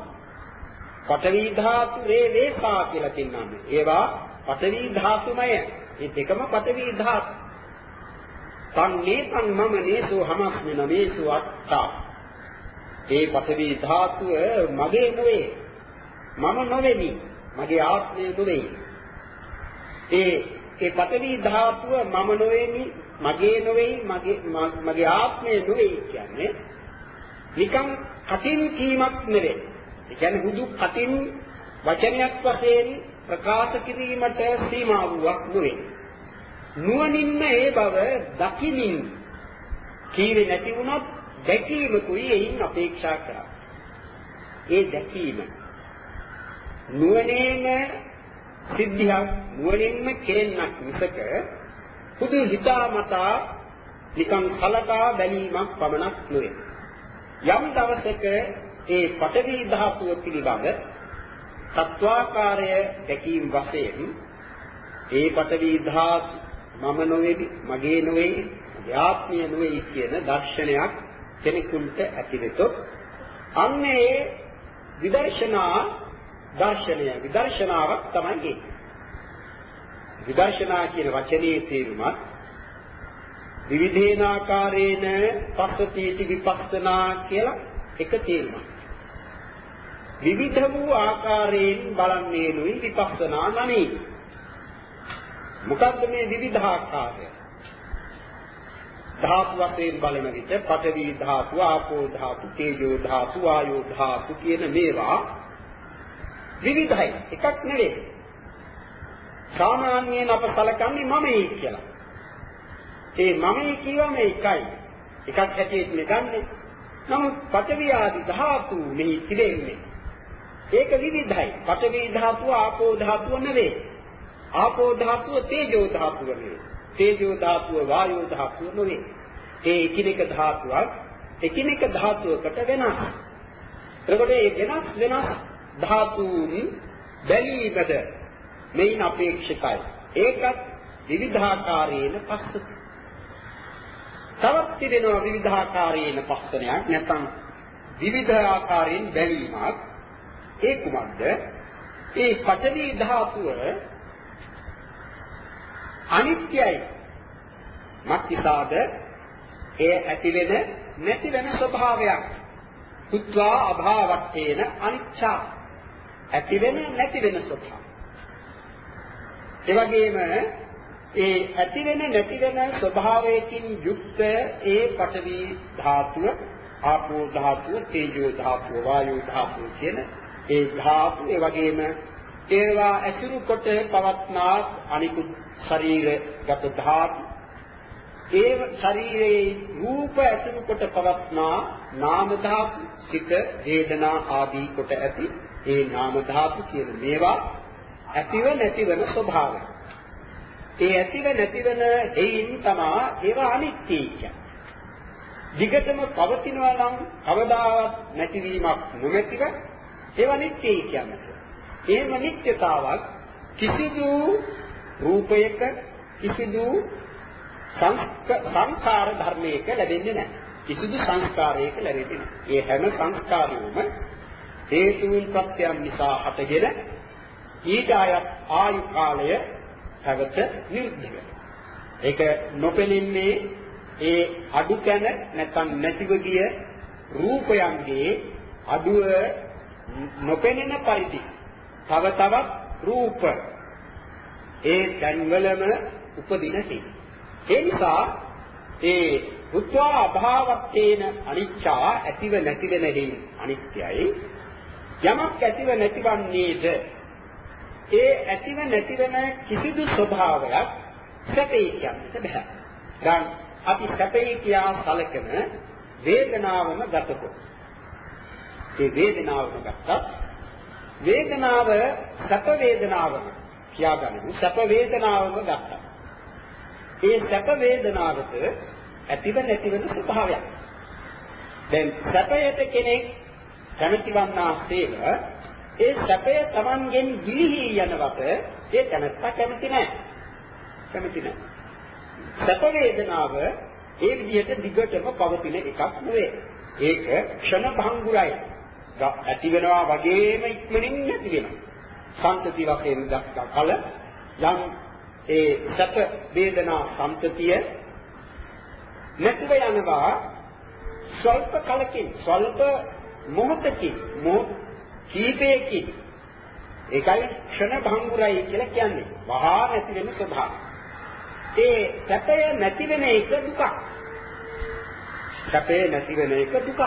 පඨවි ධාතු වේ වේසා කියලා කියනවා. ඒවා පඨවි ධාතුමය. මේ දෙකම පඨවි ධාතු. තන්නේ තන් මම නේසෝ හමස්මි නමේසු අත්තා. ඒ පඨවි ධාතුව මගේ නෙවේ. මම නොවේමි. මගේ ආත්මය නොවේ. ඒ ඒ පඨවි ධාතුව මම නොවේමි මගේ නොවේ මගේ මගේ ආත්මය නොවේ කියන්නේ නිකම් කටින් කීමක් නෙවේ. ඒ කියන්නේ හුදු කටින් වචනයක් වශයෙන් ප්‍රකාශ කිරීමට සීමා වූවක් නෙවේ. නුවණින්ම ඒ බව දකිමින් කීවේ නැති වුණොත් දැකීමකුයි එයින් අපේක්ෂා කරා. ඒ දැකීම නුවණේම සිද්ධියක් නුවණින්ම කෙරෙන්නක් මිසක පුදු හිතාමතා නිකම් කලකා බැලීමක් පමණක් නෙවෙයි. යම් දවසක ඒ පඨවි ධාතුව පිළිබඳ තත්වාකාරය දැකීම වශයෙන් ඒ පඨවි ධාතු මම නොවේවි මගේ නොවේ ආත්මය නොවේ කියන දර්ශනයක් කෙනෙකුට ඇතිවෙතොත් අන්නේ විදර්ශනා දර්ශනය විදර්ශනාවක් තමයි ඒ. විදර්ශනා කියන වචනේ තේරුමත් විවිධේනාකාරේන පස්සතිති විපස්සනා කියලා එක තේරුමක්. විවිධ වූ ආකාරයෙන් බලන්නේ නුයි විපස්සනා නමේ. මොකද්ද මේ විවිධාකාරය? ධාතු වශයෙන් බලන විට පඨවි ධාතු, ආපෝ ධාතු, තේජෝ ධාතු, වායෝ ධාතු කියන මේවා විවිධයි. එකක් නෙවෙයි. සාමාන්‍යයෙන් අප සැලකන්නේ මමයි කියලා. ඒ මමයි කියවම එකයි. එකක් හැටියට නෙගන්නේ. නමුත් පඨවි ආදී ධාතු මෙහි තිබෙන්නේ. ඒක විවිධයි. පඨවි ධාතුව ආපෝ ධාතුව නෙවෙයි. ආපෝ ධාතුව තේජෝ ධාතුව නෙවෙයි. තේජෝ ධාතුව වායෝ ධාතුව නෙවෙයි. ඒ එකිනෙක ධාතුවක් එකිනෙක ධාතුවකට වෙනස්. එතකොට මේ වෙනස් වෙනස් ධාතුන් බැලීමද මේන් අපේක්ෂිතයි. ඒකත් විවිධාකාරයෙන් පස්සති. තවත් තිබෙනවා විවිධාකාරයෙන් පස්සනයක් නැත්නම් විවිධ ආකාරයෙන් බැලීමක්. ඒ කුමක්ද? ඒ පඨවි ධාතුව අනිත්‍යයි. මක්නිසාද එය ඇති වෙන නැති වෙන ස්වභාවයක්. පුත්වා අභාවත්තේන අනිච්චා. ඇති වෙන නැති වෙන ස්වභාවය. ඒ වගේම ඒ ඇති වෙන නැති වෙන ස්වභාවයකින් යුක්ත ඒ පඨවි ධාතුව, ආපෝ ධාතුව, තේජෝ ධාතුව, වායෝ ධාතුව කියන ඒ ධාතු ඒ වගේම ඒවා ඇසුරු කොට පවත්නා අනිකුත් ශරීරගත ධාතු ඒ ශරීරයේ රූප ඇසුරු කොට පවත්නා නාම ධාතු සිත වේදනා ආදී කොට ඇති ඒ නාම ධාතු කියන මේවා ඇතිව නැතිවන ස්වභාවය. ඒ ඇතිව නැතිවන දෙයින් තමයි ඒවා අනිත්‍යයි කියන්නේ. දිගටම පවතිනවා නම් කවදාවත් නැතිවීමක් නොමැතිව ඒවා නිට්ටයයි කියන්නේ. එහෙම නිට්ටතාවක් කිසිදු රූපයක කිසිදු සංස්කාර ධර්මයක ලැබෙන්නේ නැහැ. කිසිදු සංස්කාරයක ලැබෙන්නේ නැහැ. ඒ හැම සංස්කාරයකම හේතුන් ප්‍රත්‍යයන් නිසා හටගෙන ඊට අයත් ආයු කාලය පැවත නිරුද්ධ වෙනවා. ඒක නොපෙනෙන්නේ ඒ අඩු කැන නැත්නම් නැතිව ගිය රූපයන්ගේ අඩුව නොපෙනෙන පරිදි තව තවත් රූප ඒ දැන්වලම උපදින හේතු. ඒ නිසා ඒ උත්වා අභාවත්තේන අනිච්චා ඇතිව නැති වෙන හේයි අනිත්‍යයි. යමක් ඇතිව නැතිවන්නේද ඒ ඇතිව නැති වෙන කිසිදු ස්වභාවයක් සැපේ කියන්නට බෑ. දැන් අපි සැපේ කියා සැලකන වේදනාවම ගතකොට ඒ වේදනාවම ගත්තත් වේදනාව සැප වේදනාවම කියාගනිමු සැප වේදනාවම ගත්තා. ඒ සැප වේදනාවට ඇතිව නැතිවෙන ස්වභාවයක්. දැන් සැපයට කෙනෙක් කැමති වන්නාසේම ඒ සැපය Tamanගෙන් ගිලිහි යනවට ඒ තැනත්තා කැමති නැහැ. කැමති නැහැ. සැප වේදනාව ඒ විදිහට දිගටම පවතින එකක් නෙවෙයි. ඒක ක්ෂණ භංගුරයි. ඇති වෙනවා වගේම ඉක්මනින් නැති වෙනවා. සංතති වශයෙන් දක්වා කල යම් ඒ සැප වේදනා සංතතිය නැතිව යනවා ස්වල්ප කලකින් ස්වල්ප මොහොතකින් මොහොත කීපයකින් ඒකයි ක්ෂණ භංගුරයි කියලා කියන්නේ වහා නැති වෙන ස්වභාවය. ඒ සැපය නැති වෙන එක දුකක්. සැපේ නැති වෙන එක දුකක්.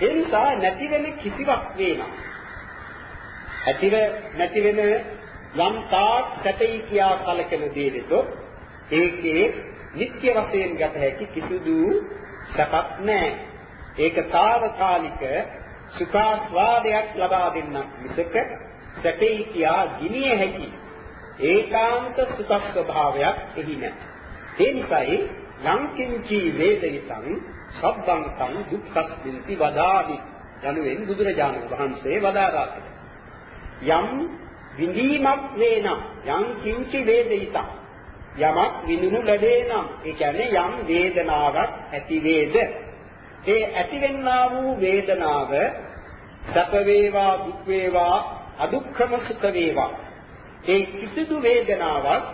ඒ නිසා නැති වෙන කිසිවක් වේනවා. ඇතිව නැති වෙන යම් තාක් සැපයි කියා කලකන දේදෙතො ඒකේ නිත්‍ය වශයෙන් ගත හැකි කිසිදු සැපක් නැහැ. ඒක తాවකාලික සුඛාස්වාදයක් ලබා දෙන්නක් මිසක සැපයි කියා ගිනිය හැකි ඒකාන්ත සුඛ ස්වභාවයක් එහි නැහැ. ඒ නිසායි යම් කිංචි වේදිතං සබ්බං තං දුක්ඛස්මින්ති වදාමි. යනුවෙන් බුදුරජාණන් වහන්සේ වදාරා යම් විඳීමක් වේනම් යම් කිංචි වේදිතා යමක් විඳුණු ලැබේ නම් ඒ කියන්නේ යම් වේදනාවක් ඇති වේද? ඒ ඇතිවෙන්නා වූ වේදනාව සැප වේවා දුක් වේවා අදුක්ඛම සුඛ වේවා. ඒ කිසිදු වේදනාවක්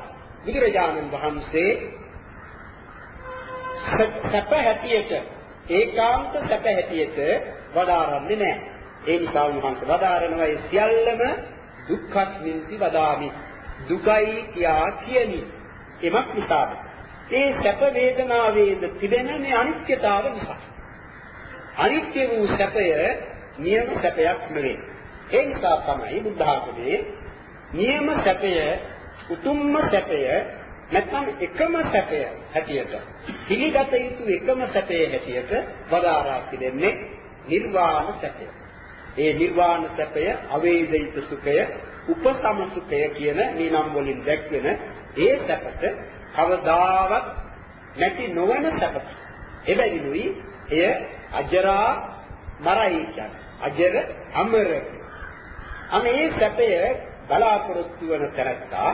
බුදුරජාණන් වහන්සේ සැප හැටියට ඒකාන්ත සැප හැටියට වදාරන්නේ නැහැ. ඒ නිසා උන්වහන්සේ වදාරනවා ඒ සියල්ලම දුක්ඛස්මින්ති වදාමි. දුකයි කියා කියමි. එමත් නිසාද ඒ සැප වේදනාවේද තිබෙන මේ අනිත්‍යතාව නිසා. අනිත්‍ය වූ සැපය නියම සැපයක් නෙවෙයි. ඒ නිසා තමයි බුද්ධ ආගමේ නියම සැපය උතුම්ම සැපය නැත්නම් එකම සැපය හැටියට පිළිගත යුතු එකම සැපය හැටියට වදාරා තිබෙන්නේ නිර්වාණ සැපය. ඒ නිර්වාණ සැපය අවේදිත සුඛය, උපසම සුඛය කියන මේ නම් වලින් දැක්වෙන ඒ සැපට කවදාවත් නැති නොවන සැපත. එබැවිනුයි එය අජරා මරයි කියන්නේ. අජර අමර. අනේ සැපය බලාපොරොත්තු වන තරත්තා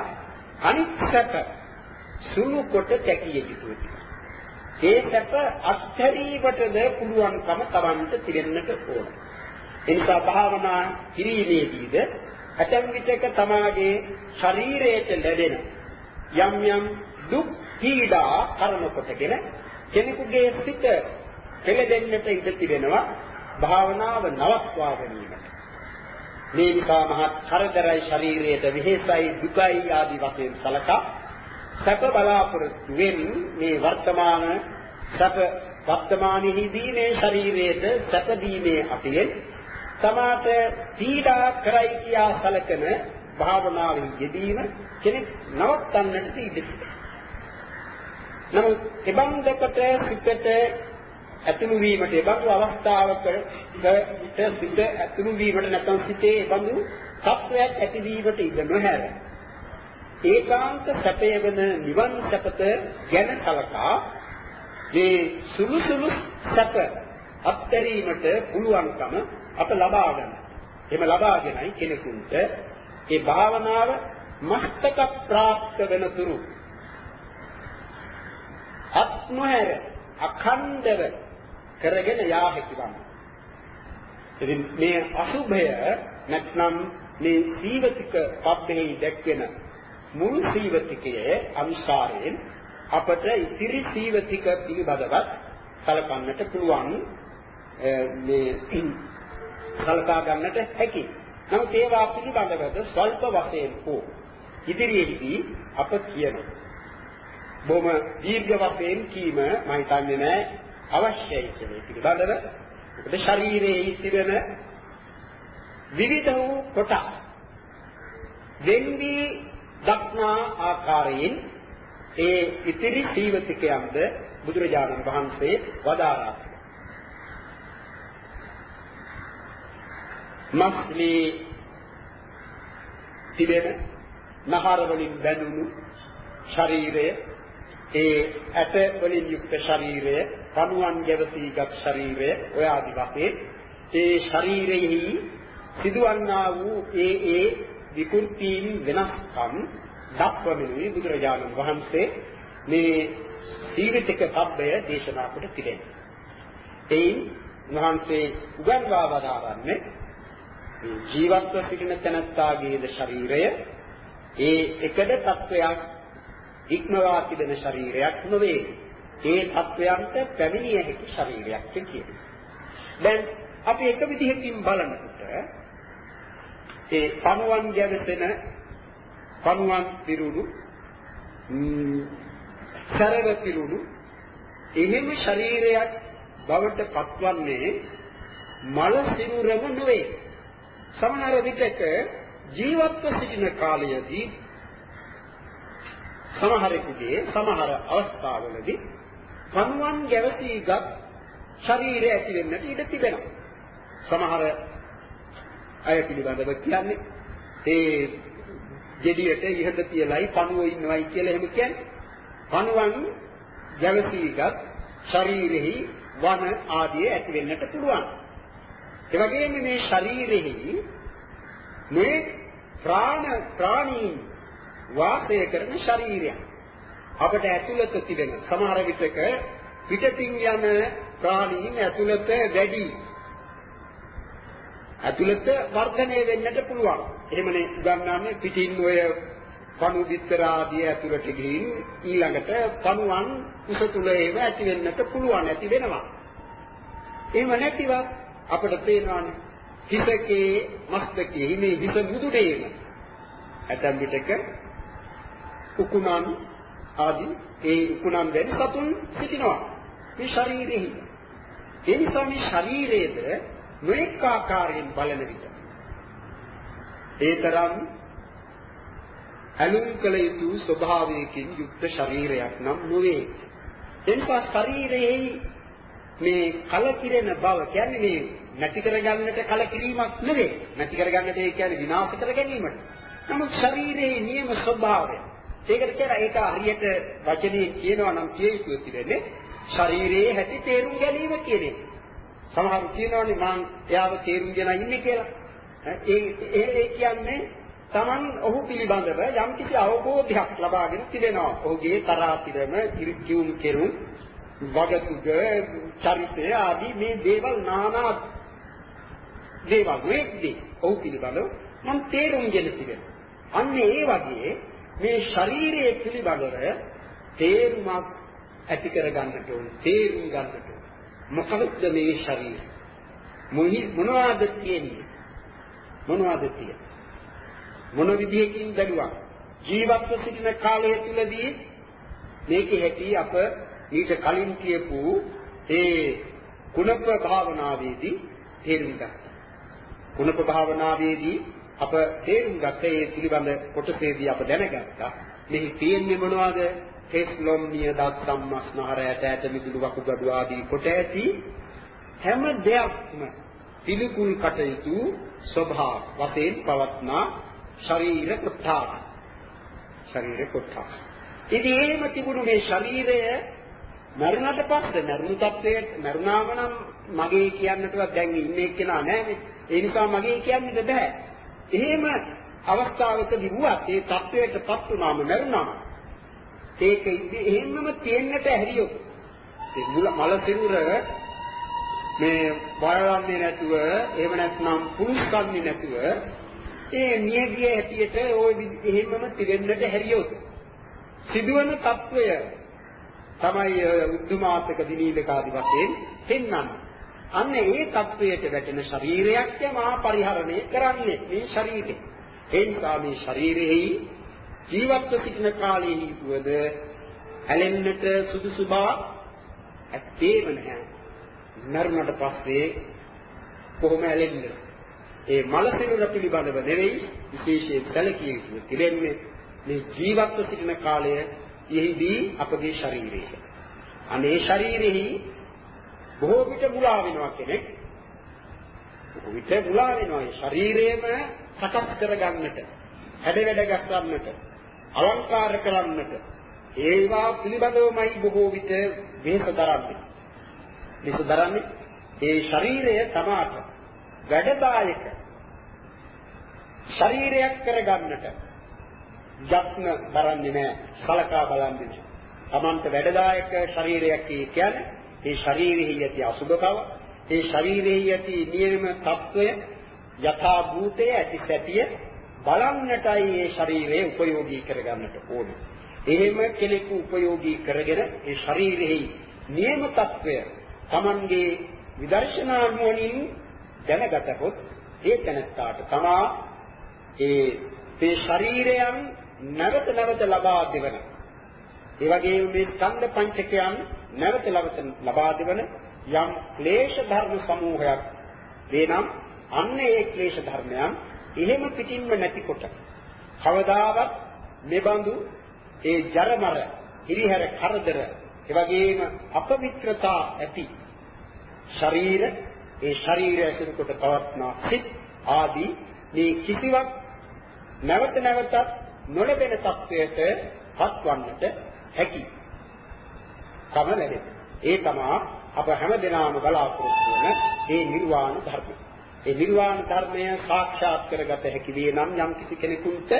අනිත් සැප සුළු කොට තැකිය යුතුයි. ඒ සැප අත්හැරීමටද පුළුවන්කම Tamanට තිරෙන්නට ඕන. එනිසා භාවනා කිරීමේදීද ඇතැම් විටක තමාගේ ශරීරයට ලැබෙන යම් යම් දුක් පීඩා කර්ම කොටගෙන කෙනෙකුගේ සිත පෙළදෙන්නට ඉඩ තිබෙනවා භාවනාව නවත්වා ගැනීමට. මේ නිසා මහත් කරදරයි ශරීරයට වෙහෙසයි දුකයි ආදී වශයෙන් සලකා සැප බලාපොරොත්තු වෙන මේ වර්තමාන සැප වර්තමානයේදී මේ ශරීරයට සැප දීමේ අපියෙන් සමාත පීඩා කරයි කියා සලකන භාවනාවෙන් යෙදීම කෙනෙක් නවත්තන්නට ඉඩ නමුත් එබන්දකට සිතට ඇතුළු වීමට එබඳු අවස්ථාවක සිත ඇතුළු වීමට නැත්නම් සිතේ එබඳු තත්වයක් ඇතිවීමට ඉඩ නොහැර. ඒකාන්ත සැපය වෙන නිවන් සැපත ගැන කලකා මේ සුළු සුළු සැප අත්හැරීමට පුළුවන්කම අප ලබා ගන්න. එහෙම ලබාගෙනයි කෙනෙකුට ඒ භාවනාව මස්තක ප්‍රාප්ත වෙන තුරු අත්නොහැර අඛණ්ඩව කරගෙන යා හැකි වන්නේ. ඉතින් මේ අසුභය නැත්නම් මේ සීවතික පබ්බෙහි දැක්වෙන මුල් සීවතිකයේ අනුසාරයෙන් අපට ඉතිරි සීවතික පිළිබඳවත් කලකන්නට පුළුවන් මේ කලකා ගන්නට හැකි. නමුත් ඒවා පිළිබඳවද ස්වල්ප වශයෙන් හෝ ඉදිරියේදී අප කියනවා. බොහොම දීර්ඝ වශයෙන් කීම මම හිතන්නේ නෑ අවශ්‍යයි කියලා පිළිබඳව. මොකද ශරීරයේ තිබෙන විවිධ වූ කොටස් දෙන්දී දක්නා ආකාරයෙන් ඒ ඉතිරි සීවතිකයන්ද බුදුරජාණන් වහන්සේ වදාරා. මස්ලී තිබෙන නහර වලින් බැඳුණු ශරීරය ඒ ඇට වලින් යුක්ත ශරීරය කණුවන් ගැවසීගත් ශරීරය ඔය ආදි වශයෙන් ඒ ශරීරෙහි සිදුවන්නා වූ ඒ ඒ විකෘතීන් වෙනස්කම් දක්වමිනුයි බුදුරජාණන් වහන්සේ මේ සීවිතික සබ්බය දේශනා කොට තිබෙනවා. එයින් වහන්සේ උගන්වා වදාරන්නේ මේ ජීවත්ව සිටින තනත්තාගේද ශරීරය ඒ එකද තත්වයක් ඉක්මවා තිබෙන ශරීරයක් නොවේ. ඒ තත්වයන්ට පැමිණිය හැකි ශරීරයක් කියනවා. දැන් අපි එක විදිහකින් බලනකොට ඒ පණුවන් ගැවසෙන පණුවන් පිරුණු සරව පිරුණු එහෙම ශරීරයක් බවට පත්වන්නේ මල සිරුරම නොවේ. සමහර විටක ජීවත්ව සිටින කාලයේදී සමහරෙකුගේ සමහර අවස්ථාවලදී පණුවන් ගැවසීගත් ශරීරය ඇති වෙන්නට ඉඩ තිබෙනවා. සමහර අය පිළිබඳව කියන්නේ ඒ gediයට ඉහත තියලයි පණුව ඉන්නවයි කියලා එහෙම කියන්නේ. පණුවන් ගැවසීගත් ශරීරෙහි වන ආදී ඇති වෙන්නට පුළුවන්. ඒ වගේම මේ ශරීරෙහි මේ ප්‍රාණ ප්‍රාණීන් වාසය කරන ශරීරයක්. අපට ඇතුළත තිබෙන සමහර විටක පිටතින් යන ප්‍රාණීන් ඇතුළත වැඩි ඇතුළත වර්ධනය වෙන්නට පුළුවන්. එහෙමනේ උගන්වන්නේ පිටින් ඔය කණු විතර ආදී ඇතුළට ගිහින් ඊළඟට කණුවන් උස තුල ඒව ඇති වෙන්නට පුළුවන් ඇති වෙනවා. එහෙම නැතිව අපිට පේනවානේ හිතකේ මස්තකේ මේ හිත මුදුනේම ඇතැම් විටක උකුණන් ආදී ඒ උකුණන් දැන් සතුන් සිටිනවා මේ ශරීරෙහි ඒ නිසා මේ ශරීරයේද නොඑක ආකාරයෙන් බලන විට ඒ තරම් ඇලුම් කළ යුතු ස්වභාවයකින් යුක්ත ශරීරයක් නම් නොවේ. එනිසා ශරීරයේ මේ කලකිරෙන බව කියන්නේ මේ නැති කරගන්නට කලකිරීමක් නෙවෙයි. නැති කරගන්නට ඒ කියන්නේ විනාශ කර ගැනීමට. නමුත් ශරීරයේ නියම ස්වභාවය. ඒකට කියන ඒක හරියට වචනේ කියනවා නම් කිය යුතු තිබෙන්නේ ශරීරයේ හැටි තේරුම් ගැනීම කියන එක. සමහරු කියනවානේ මං එයාව තේරුම් ගෙන ඉන්නේ කියලා. ඒ ඒ කියන්නේ Taman ඔහු පිළිබඳව යම්කිසි අවබෝධයක් ලබාගෙන තිබෙනවා. ඔහුගේ තරාතිරම කිව්ම් කෙරුම් වගතුග චරිතය ආදී මේ දේවල් නානා දේවල් වෙද්දී ඔහු පිළිබඳව මම තේරුම් ගෙන තිබෙනවා. අන්න ඒ වගේ මේ ශරීරයේ පිළිබඳව තේරුමක් ඇති කර ගන්නට ඕන තේරුම් ගන්නට ඕන මොකද මේ ශරීරය මොනවාද තියෙන්නේ මොනවාද තියෙන්නේ මොන විදිහකින් බැලුවා ජීවත්ව සිටින කාලය තුලදී මේකේ හැටි අප ඊට කලින් කියපු ඒ කුණප භාවනාවේදී තේරුම් ගත්තා. කුණප භාවනාවේදී අප තේරුම් ගත්ත ඒ පිළිබඳ කොටසේදී අප දැනගත්තා. මෙහි තියෙන්නේ මොනවද? කෙස්ලොම් නියදත් සම්මස්නහර ඇට ඇට මිදුළු වකුගඩු ආදී කොට ඇති හැම දෙයක්ම පිළිකුල් කටයුතු ස්වභාව වශයෙන් පවත්නා ශරීර කොටස. ශරීර කොටස. ඉතින් එහෙම තිබුණු මේ ශරීරය මරුණට පස්සේ මරුණු තත්වයට මරුණාම නම් මගේ කියන්නටවත් දැන් ඉන්නේ කෙනා නැහැ ඒ නිසා මගේ කියන්නද බෑ. එහෙම අවස්ථාවකදී වුණත් ඒ තත්වයටපත් වුණාම මරුණාම ඒක ඉතින් එහෙමම තියෙන්නට ඇරියෝ. ඒ මුල මල සිරුර මේ බලන්නේ නැතුව එහෙම නැත්නම් පුරුෂකන්නේ නැතුව ඒ නියගිය හැටියට ওই එහෙමම තිරෙන්නට හැරියොත් සිදුවන తত্ত্বය තමයි උද්දුමාත්ක දිනීලක ආදි වශයෙන් පෙන්වන්නේ. අන්න ඒ తত্ত্বයට වැටෙන ශරීරයක් තමයි පරිහරණය කරන්නේ මේ ශරීරේ. ඒ නිසා මේ ශරීරෙහි ජීවත්ව සිටින කාලයේ වුවද ඇලෙන්නට සුදුසු බව ඇත්තේම නැහැ. මරුණට පස්සේ කොහොම ඇලෙන්නේ? ඒ මල සිරුර පිළිබඳව නෙවෙයි විශේෂයෙන් සැලකිය යුතු තිබෙන්නේ මේ ජීවත්ව සිටින කාලය යෙහිදී අපගේ ශරීරයේ. අනේ ශරීරෙහි බොහෝ විට මුලා වෙනවා කෙනෙක්. බොහෝ විට මුලා වෙනවා. ඒ ශරීරයම සකස් කරගන්නට, හැඩ වැඩ ගන්නට, අලංකාර කරන්නට ඒවා පිළිබඳවමයි බොහෝ විට වෙහස දරන්නේ. වෙහස දරන්නේ ඒ ශරීරය තමාට වැඩදායක ශරීරයක් කරගන්නට යත්න දරන්නේ නැහැ. සලකා බලන්නේ නැහැ. තමන්ට වැඩදායක ශරීරයක් කියන්නේ ඒ ශරීරෙහි ඇති අසුබකව, ඒ ශරීරෙහි ඇති නියම తত্ত্বය, යථා භූතය ඇති සැටිය බලන්නටයි මේ ශරීරය උපයෝගී කරගන්නට ඕනේ. එහෙම කෙනෙකු උපයෝගී කරගෙන ඒ ශරීරෙහි නියම తත්වය Tamange විදර්ශනා නුවණින් දැනගතහොත් ඒ තැනත්තාට තමා ඒ මේ ශරීරයන් නැවත නැවත ලබා දෙවන ඒ වගේම මේ ඡන්ද පංචකයන් නැවත නැවත ලබා දෙවන යම් ක්ලේශ ධර්ම සමූහයක් එනම් අන්න ඒ ක්ලේශ ධර්මයන් එහෙම පිටින්ම නැතිකොට කවදාවත් මෙබඳු ඒ ජරමර හිරිහැර කරදර එවැගේම අපවිත්‍රතා ඇති ශරීර ඒ ශරීරය ඇසුරු කොට පවත්නා සිත් ආදී මේ කිසිවක් නැවත නැවතත් නොලැබෙන තත්වයට පත්වන්නට හැකි. කම ලැබෙන. ඒ තමා අප හැම දිනම බලාපොරොත්තු වන මේ නිර්වාණ ධර්මය. ඒ නිර්වාණ ධර්මය සාක්ෂාත් කරගත හැකි වේ නම් යම් කිසි කෙනෙකුට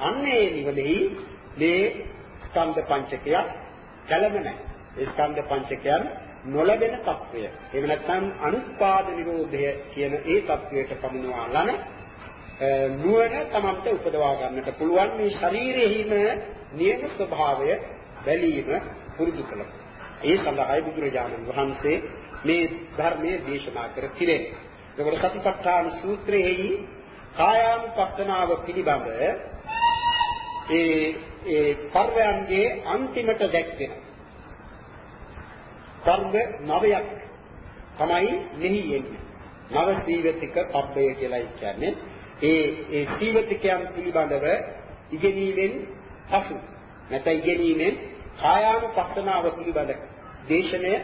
අන්නේ නිවලෙහි මේ ස්කන්ධ පංචකය කැළම නැහැ. ඒ ස්කන්ධ පංචකයන් නොලැබෙන తත්වය. එහෙම නැත්නම් අනුත්පාද නිරෝධය කියන ඒ తත්වයට පමුණවා ලන නුවණ තමන්ට උපදවා ගන්නට පුළුවන් මේ ශරීරයේහිම නියම ස්වභාවය බැලීම පුරුදු කළා. ඒ සඳහායි බුදුරජාණන් වහන්සේ මේ ධර්මයේ දේශනා කර තිරේ. එතකොට සතිපට්ඨාන සූත්‍රයේහි කායානුපස්සනාව පිළිබඳ ඒ ඒ පර්වයන්ගේ අන්තිමට දැක්වෙන වර්ග 9ක් තමයි මෙහි එන්නේ. නව සීවතික පබ්බය කියලා කියන්නේ ඒ ඒ සීවතිකයන් පිළිබඳව ඉගෙනීමෙන් පසු නැත්නම් ඉගෙනීමෙන් කායානුපස්සනාව පිළිබඳ දේශනය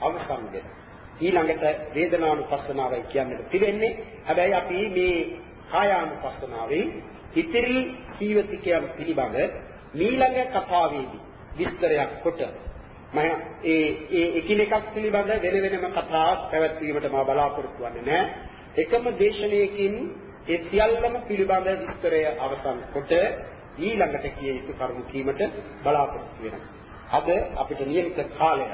අවසන් වෙනවා. ඊළඟට වේදනානුපස්සනාවයි කියන්නට තිබෙන්නේ. හැබැයි අපි මේ කායානුපස්සනාවේ ඉතිරි සීවතිකයන් පිළිබඳ ඊළඟ කතාවේදී විස්තරයක් කොට මම ඒ ඒ එකිනෙකක් පිළිබඳ වෙන වෙනම කතාවක් පැවැත්වීමට මම බලාපොරොත්තු වෙන්නේ නැහැ. එකම දේශනාවකින් ඒ සියල්ලම පිළිබඳ විස්තරය අවසන් කොට ඊළඟට කිය යුතු කරුණු කීමට බලාපොරොත්තු වෙනවා. අද අපිට නියමිත කාලය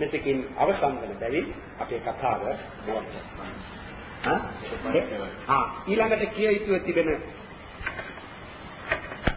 මෙතකින් අවසන් වන බැවින් අපේ කතාව නවත්වනවා. ආ ඊළඟට කිය යුතු තිබෙන